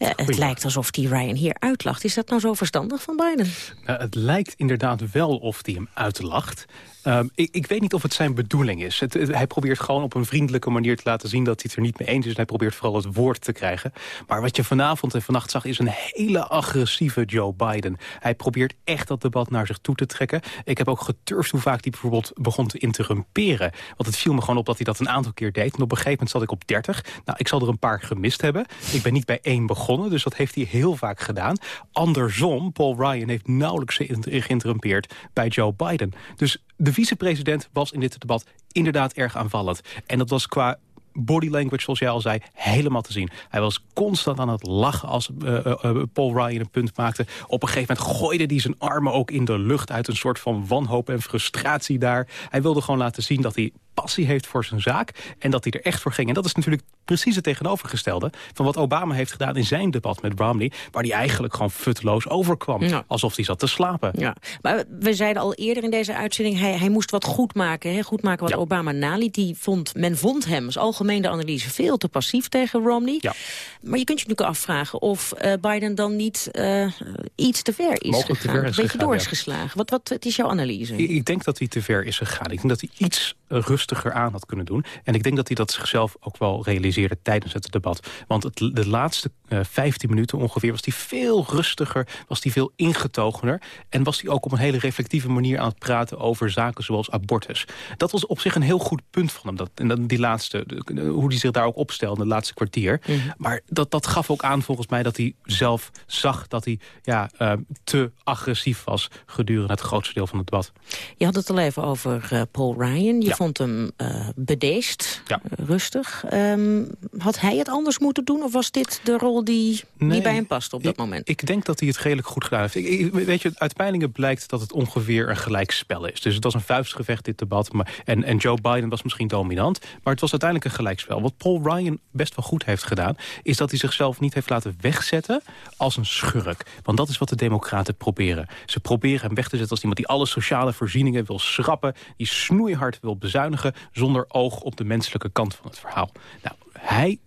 Uh, het lijkt alsof die Ryan hier uitlacht. Is dat nou zo verstandig van Biden? Uh, het lijkt inderdaad wel of hij hem uitlacht. Um, ik, ik, weet niet of het zijn bedoeling is. Het, het, hij probeert gewoon op een vriendelijke manier te laten zien... dat hij het er niet mee eens is. En hij probeert vooral het woord te krijgen. Maar wat je vanavond en vannacht zag... is een hele agressieve Joe Biden. Hij probeert echt dat debat naar zich toe te trekken. Ik heb ook geturfd hoe vaak hij bijvoorbeeld begon te interrumperen. Want het viel me gewoon op dat hij dat een aantal keer deed. En op een gegeven moment zat ik op 30. Nou, ik zal er een paar gemist hebben. Ik ben niet bij één begonnen, dus dat heeft hij heel vaak gedaan. Andersom, Paul Ryan heeft nauwelijks geïnterrumpeerd bij Joe Biden. Dus de vicepresident was in dit debat inderdaad erg aanvallend. En dat was qua body language, zoals jij al zei, helemaal te zien. Hij was constant aan het lachen als uh, uh, Paul Ryan een punt maakte. Op een gegeven moment gooide hij zijn armen ook in de lucht... uit een soort van wanhoop en frustratie daar. Hij wilde gewoon laten zien dat hij passie heeft voor zijn zaak... en dat hij er echt voor ging. En dat is natuurlijk precies het tegenovergestelde... van wat Obama heeft gedaan in zijn debat met Romney... waar hij eigenlijk gewoon futloos overkwam. Ja. Alsof hij zat te slapen. Ja. Maar we zeiden al eerder in deze uitzending... hij, hij moest wat goed maken. Hè? Goed maken wat ja. Obama naliet. Die vond, men vond hem, als algemene analyse... veel te passief tegen Romney. Ja. Maar je kunt je natuurlijk afvragen... of uh, Biden dan niet uh, iets te ver is Mogelijk gegaan. Te ver is een beetje gegaan, door is geslagen. Wat, wat, wat is jouw analyse? Ik, ik denk dat hij te ver is gegaan. Ik denk dat hij iets uh, rustiger rustiger aan had kunnen doen. En ik denk dat hij dat zichzelf ook wel realiseerde tijdens het debat. Want het, de laatste uh, eh, 15 minuten ongeveer was hij veel rustiger, was hij veel ingetogener. En was hij ook op een hele reflectieve manier aan het praten over zaken zoals abortus. Dat was op zich een heel goed punt van hem. Dat, en dan die laatste, hoe hij zich daar ook opstelde in het laatste kwartier. Mhm. Maar dat, dat gaf ook aan volgens mij dat hij zelf zag dat hij ja, uh, te agressief was gedurende het grootste deel van het debat. Je had het al even over uh, Paul Ryan. Je vond hem uh, bedeesd, ja. rustig. Um, had hij het anders moeten doen of was dit de rol die nee, niet bij hem past op dat ik, moment? Ik denk dat hij het redelijk goed gedaan heeft. Ik, weet je, uit peilingen blijkt dat het ongeveer een gelijkspel is. Dus het was een vuistgevecht dit debat. Maar, en, en Joe Biden was misschien dominant. Maar het was uiteindelijk een gelijkspel. Wat Paul Ryan best wel goed heeft gedaan... is dat hij zichzelf niet heeft laten wegzetten als een schurk. Want dat is wat de democraten proberen. Ze proberen hem weg te zetten als iemand die alle sociale voorzieningen wil schrappen... die snoeihard wil bezuinigen zonder oog op de menselijke kant van het verhaal. Nou, hij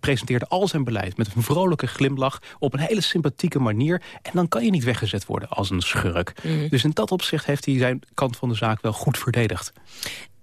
presenteerde al zijn beleid met een vrolijke glimlach... op een hele sympathieke manier. En dan kan je niet weggezet worden als een schurk. Mhm. Dus in dat opzicht heeft hij zijn kant van de zaak wel goed verdedigd.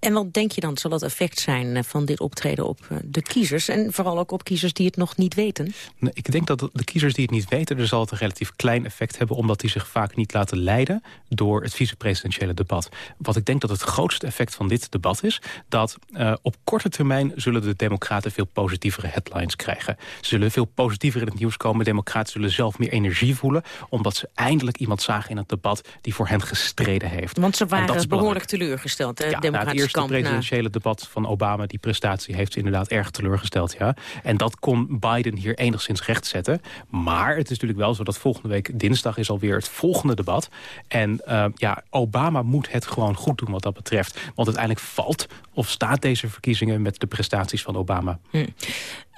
En wat denk je dan, zal dat effect zijn eh, van dit optreden op eh, de kiezers? En vooral ook op kiezers die het nog niet weten? Nee, ik denk dat de kiezers die het niet weten... er zal het een relatief klein effect hebben... omdat die zich vaak niet laten leiden door het vicepresidentiële debat. Wat ik denk dat het grootste effect van dit debat is... dat uh, op korte termijn zullen de democraten veel positievere headlines krijgen. Ze zullen veel positiever in het nieuws komen. Democraten zullen zelf meer energie voelen... omdat ze eindelijk iemand zagen in het debat die voor hen gestreden heeft. Want ze waren behoorlijk teleurgesteld, hè, ja, democratische eerste presidentiële debat van Obama... die prestatie heeft ze inderdaad erg teleurgesteld. Ja. En dat kon Biden hier enigszins rechtzetten. Maar het is natuurlijk wel zo dat volgende week dinsdag... is alweer het volgende debat. En uh, ja, Obama moet het gewoon goed doen wat dat betreft. Want uiteindelijk valt of staat deze verkiezingen... met de prestaties van Obama. Hm.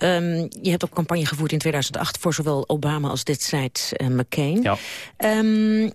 Um, je hebt ook campagne gevoerd in 2008 voor zowel Obama als destijds uh, McCain. Ja. Um,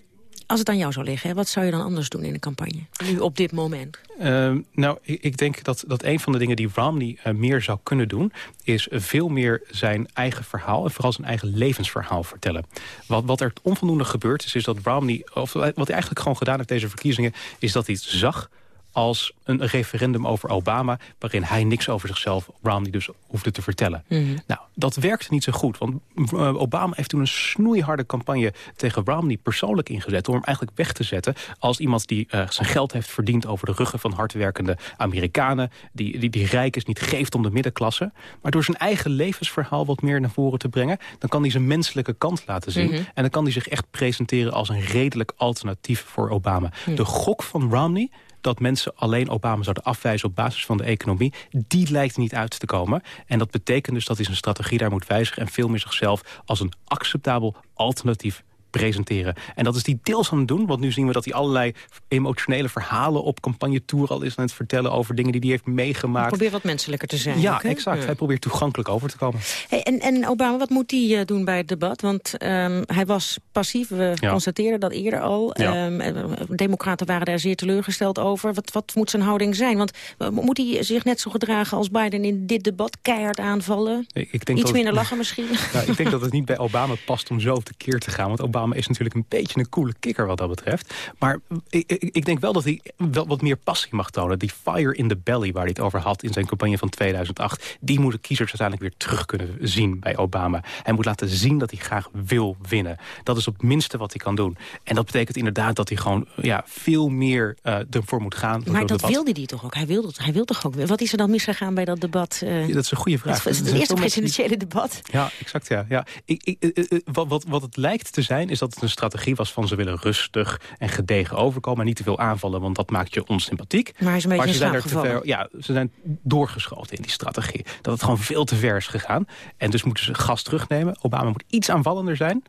als het aan jou zou liggen, wat zou je dan anders doen in de campagne? Nu op dit moment? Uh, nou, ik, ik, denk dat, dat een van de dingen die Romney uh, meer zou kunnen doen... is veel meer zijn eigen verhaal en vooral zijn eigen levensverhaal vertellen. Wat, wat er onvoldoende gebeurd is, is dat Romney... of wat hij eigenlijk gewoon gedaan heeft deze verkiezingen... is dat hij zag als een referendum over Obama... waarin hij niks over zichzelf, Romney dus, hoefde te vertellen. Mhm. Nou, dat werkte niet zo goed. Want eh, Obama heeft toen een snoeiharde campagne tegen Romney persoonlijk ingezet... om hem eigenlijk weg te zetten als iemand die uh, zijn geld heeft verdiend... over de ruggen van hardwerkende Amerikanen... Die, die, die rijk is, niet geeft om de middenklasse. Maar door zijn eigen levensverhaal wat meer naar voren te brengen... dan kan hij zijn menselijke kant laten zien. Mhm. En dan kan hij zich echt presenteren als een redelijk alternatief voor Obama. Mhm. De gok van Romney dat mensen alleen Obama zouden afwijzen op basis van de economie... die lijkt niet uit te komen. En dat betekent dus dat hij zijn strategie daar moet wijzigen... en veel meer zichzelf als een acceptabel alternatief presenteren. En dat is die deels aan het doen, want nu zien we dat hij allerlei emotionele verhalen op campagne tour al is aan het vertellen over dingen die hij heeft meegemaakt. Hij probeert wat menselijker te zijn. Ja, exact. Hij probeert toegankelijk over te komen. Hey, en, en Obama, wat moet hij uh, doen bij het debat? Want um, hij was passief, we ja. constateren dat eerder al. Ja. Um, democraten waren daar zeer teleurgesteld over. Wat, wat moet zijn houding zijn? Want uh, moet hij zich net zo gedragen als Biden in dit debat? Keihard aanvallen? Ik denk Iets minder lachen misschien? Nou, ik denk dat het niet bij Obama past om zo tekeer te gaan. Want Obama is natuurlijk een beetje een coole kikker wat dat betreft. Maar ik, ik, denk wel dat hij wel wat meer passie mag tonen. Die fire in the belly waar hij het over had in zijn campagne van 2008... die moeten kiezers uiteindelijk weer terug kunnen zien bij Obama. Hij moet laten zien dat hij graag wil winnen. Dat is het minste wat hij kan doen. En dat betekent inderdaad dat hij gewoon ja, veel meer uh, ervoor moet gaan. Maar dat wilde hij toch ook? Hij wilde, hij wilde toch ook Wat is er dan misgegaan bij dat debat? Uh, dat is een goede vraag. Het, het, het eerste presidentiële debat. Ja, exact. Ja. Ja. Ik, ik, wat, wat, wat het lijkt te zijn is dat het een strategie was van ze willen rustig en gedegen overkomen. En niet te veel aanvallen, want dat maakt je onsympathiek. Maar, is een beetje ze zijn er te ver, ja, ze zijn doorgeschoten in die strategie. Dat het gewoon veel te ver is gegaan. En dus moeten ze gas terugnemen. Obama moet iets aanvallender zijn.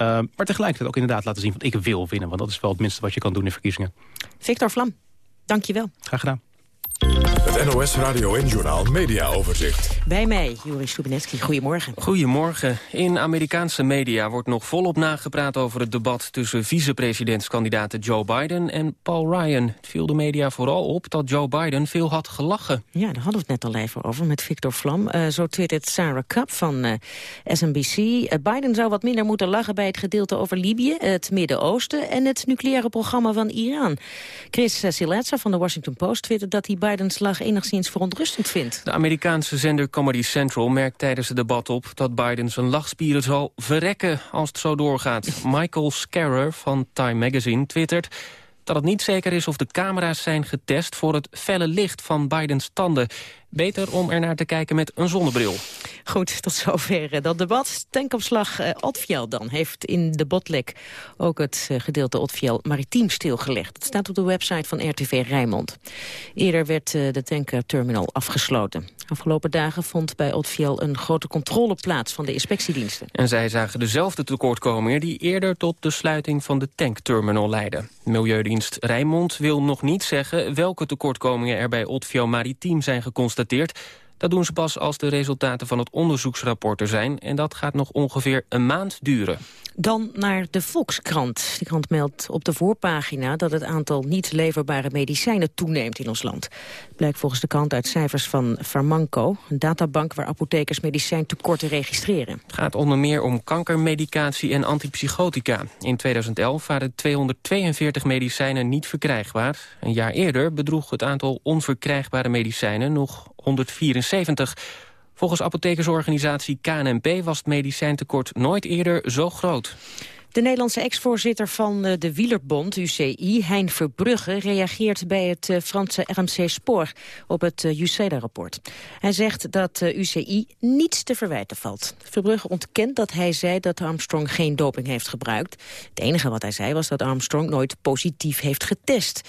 Uh, maar tegelijkertijd ook inderdaad laten zien van ik wil winnen. Want dat is wel het minste wat je kan doen in verkiezingen. Victor Vlam, dank je wel. Graag gedaan. Het NOS Radio en Journaal Media Overzicht. Bij mij, Joris Stubenetski. Goedemorgen. Goedemorgen. In Amerikaanse media wordt nog volop nagepraat over het debat... tussen vicepresidentskandidaten Joe Biden en Paul Ryan. Het viel de media vooral op dat Joe Biden veel had gelachen. Ja, daar hadden we het net al even over met Victor Vlam. Uh, zo twittert Sarah Kapp van uh, SNBC. Uh, Biden zou wat minder moeten lachen bij het gedeelte over Libië... het Midden-Oosten en het nucleaire programma van Iran. Chris Silazza van de Washington Post twittert dat hij Bidens lach enigszins verontrustend vindt. De Amerikaanse zender Comedy Central merkt tijdens het debat op... dat Biden zijn lachspieren zal verrekken als het zo doorgaat. Michael Scarrer van Time Magazine twittert dat het niet zeker is of de camera's zijn getest... voor het felle licht van Bidens tanden. Beter om er naar te kijken met een zonnebril. Goed, tot zover eh, dat debat. Tankopslag uh, Otfiel dan heeft in de botlek ook het uh, gedeelte Otfiel maritiem stilgelegd. Het staat op de website van RTV Rijnmond. Eerder werd de tankterminal afgesloten. Afgelopen dagen vond bij Otfiel een grote controle plaats van de inspectiediensten. En zij zagen dezelfde tekortkomingen die eerder tot de sluiting van de tankterminal leidden. Milieudienst Rijnmond wil nog niet zeggen welke tekortkomingen er bij Otfiel maritiem zijn geconstateerd. Dat doen ze pas als de resultaten van het onderzoeksrapport er zijn. En dat gaat nog ongeveer een maand duren. Dan naar de Volkskrant. De krant meldt op de voorpagina dat het aantal niet leverbare medicijnen toeneemt in ons land. Blijkt volgens de krant uit cijfers van Farmanco, een databank waar apothekers medicijntekorten registreren. Het gaat onder meer om kankermedicatie en antipsychotica. In 2011 waren 242 medicijnen niet verkrijgbaar. Een jaar eerder bedroeg het aantal onverkrijgbare medicijnen nog 174. Volgens apothekersorganisatie KNNP was het medicijntekort nooit eerder zo groot. De Nederlandse ex-voorzitter van eh, de Wielerbond, UCI, Hein Verbrugge, reageert bij het eh, Franse RMC Spoor op het eh, UCEDA-rapport. Hij zegt dat UCI niets te verwijten valt. Verbrugge ontkent dat hij zei dat Armstrong geen doping heeft gebruikt. Het enige wat hij zei was dat Armstrong nooit positief heeft getest.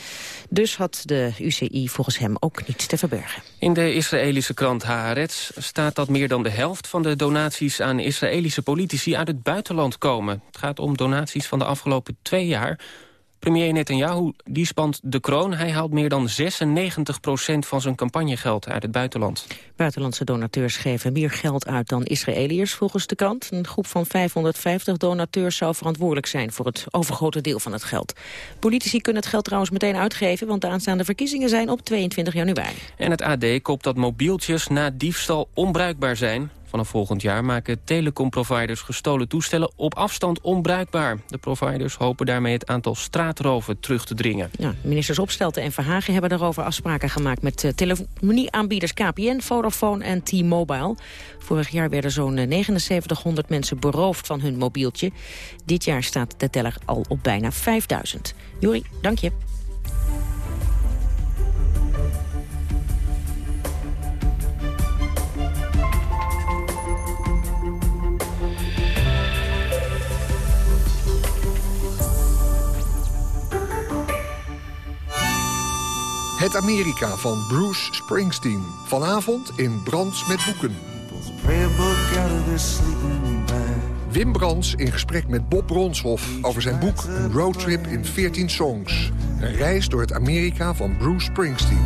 Dus had de UCI volgens hem ook niets te verbergen. In de Israëlische krant Haaretz staat dat meer dan de helft van de donaties aan Israëlische politici uit het buitenland komen. Het gaat om donaties van de afgelopen twee jaar. Premier Netanyahu die spant de kroon. Hij haalt meer dan 96% van zijn campagnegeld uit het buitenland. Buitenlandse donateurs geven meer geld uit dan Israëliërs volgens de krant. Een groep van 550 donateurs zou verantwoordelijk zijn voor het overgrote deel van het geld. Politici kunnen het geld trouwens meteen uitgeven, want de aanstaande verkiezingen zijn op 22 januari. En het AD koopt dat mobieltjes na diefstal onbruikbaar zijn. Vanaf volgend jaar maken telecomproviders gestolen toestellen op afstand onbruikbaar. De providers hopen daarmee het aantal straatroven terug te dringen. Ja, ministers Opstelten en Verhagen hebben daarover afspraken gemaakt... met uh, telefonieaanbieders KPN, Vodafone en T-Mobile. Vorig jaar werden zo'n 7900 mensen beroofd van hun mobieltje. Dit jaar staat de teller al op bijna 5000. Jori, dank je. Het Amerika van Bruce Springsteen. Vanavond in Brands met Boeken. Wim Brands in gesprek met Bob Bronshoff over zijn boek Een roadtrip in 14 songs. Een reis door het Amerika van Bruce Springsteen.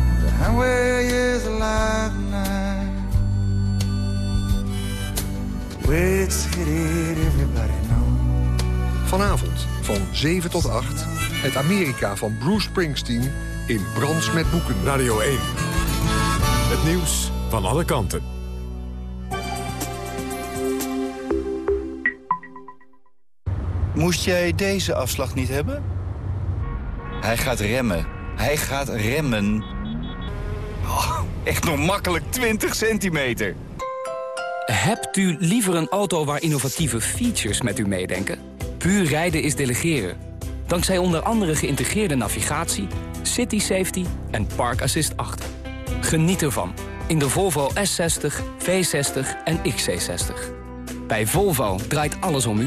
Vanavond van 7 tot 8. Het Amerika van Bruce Springsteen in Brands met Boeken. Radio 1. Het nieuws van alle kanten. Moest jij deze afslag niet hebben? Hij gaat remmen. Hij gaat remmen. Oh, echt nog makkelijk 20 centimeter. Hebt u liever een auto waar innovatieve features met u meedenken? Puur rijden is delegeren. Dankzij onder andere geïntegreerde navigatie City Safety en Park Assist 8. Geniet ervan in de Volvo S60, V60 en XC60. Bij Volvo draait alles om u.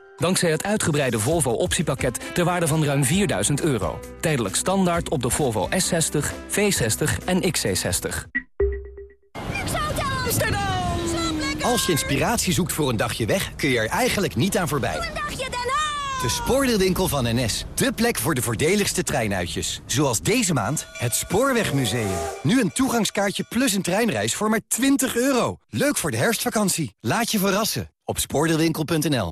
Dankzij het uitgebreide Volvo optiepakket ter waarde van ruim 4000 euro. Tijdelijk standaard op de Volvo S60, V60 en XC60. Amsterdam! Als je inspiratie zoekt voor een dagje weg, kun je er eigenlijk niet aan voorbij. Een dagje Den Haag! De spoordeelwinkel van NS. De plek voor de voordeligste treinuitjes. Zoals deze maand het Spoorwegmuseum. Nu een toegangskaartje plus een treinreis voor maar 20 euro. Leuk voor de herfstvakantie. Laat je verrassen op spoordeelwinkel.nl.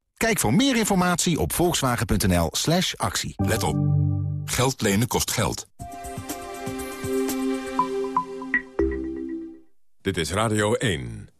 Kijk voor meer informatie op volkswagen.nl slash actie. Let op. Geld lenen kost geld. Dit is Radio 1.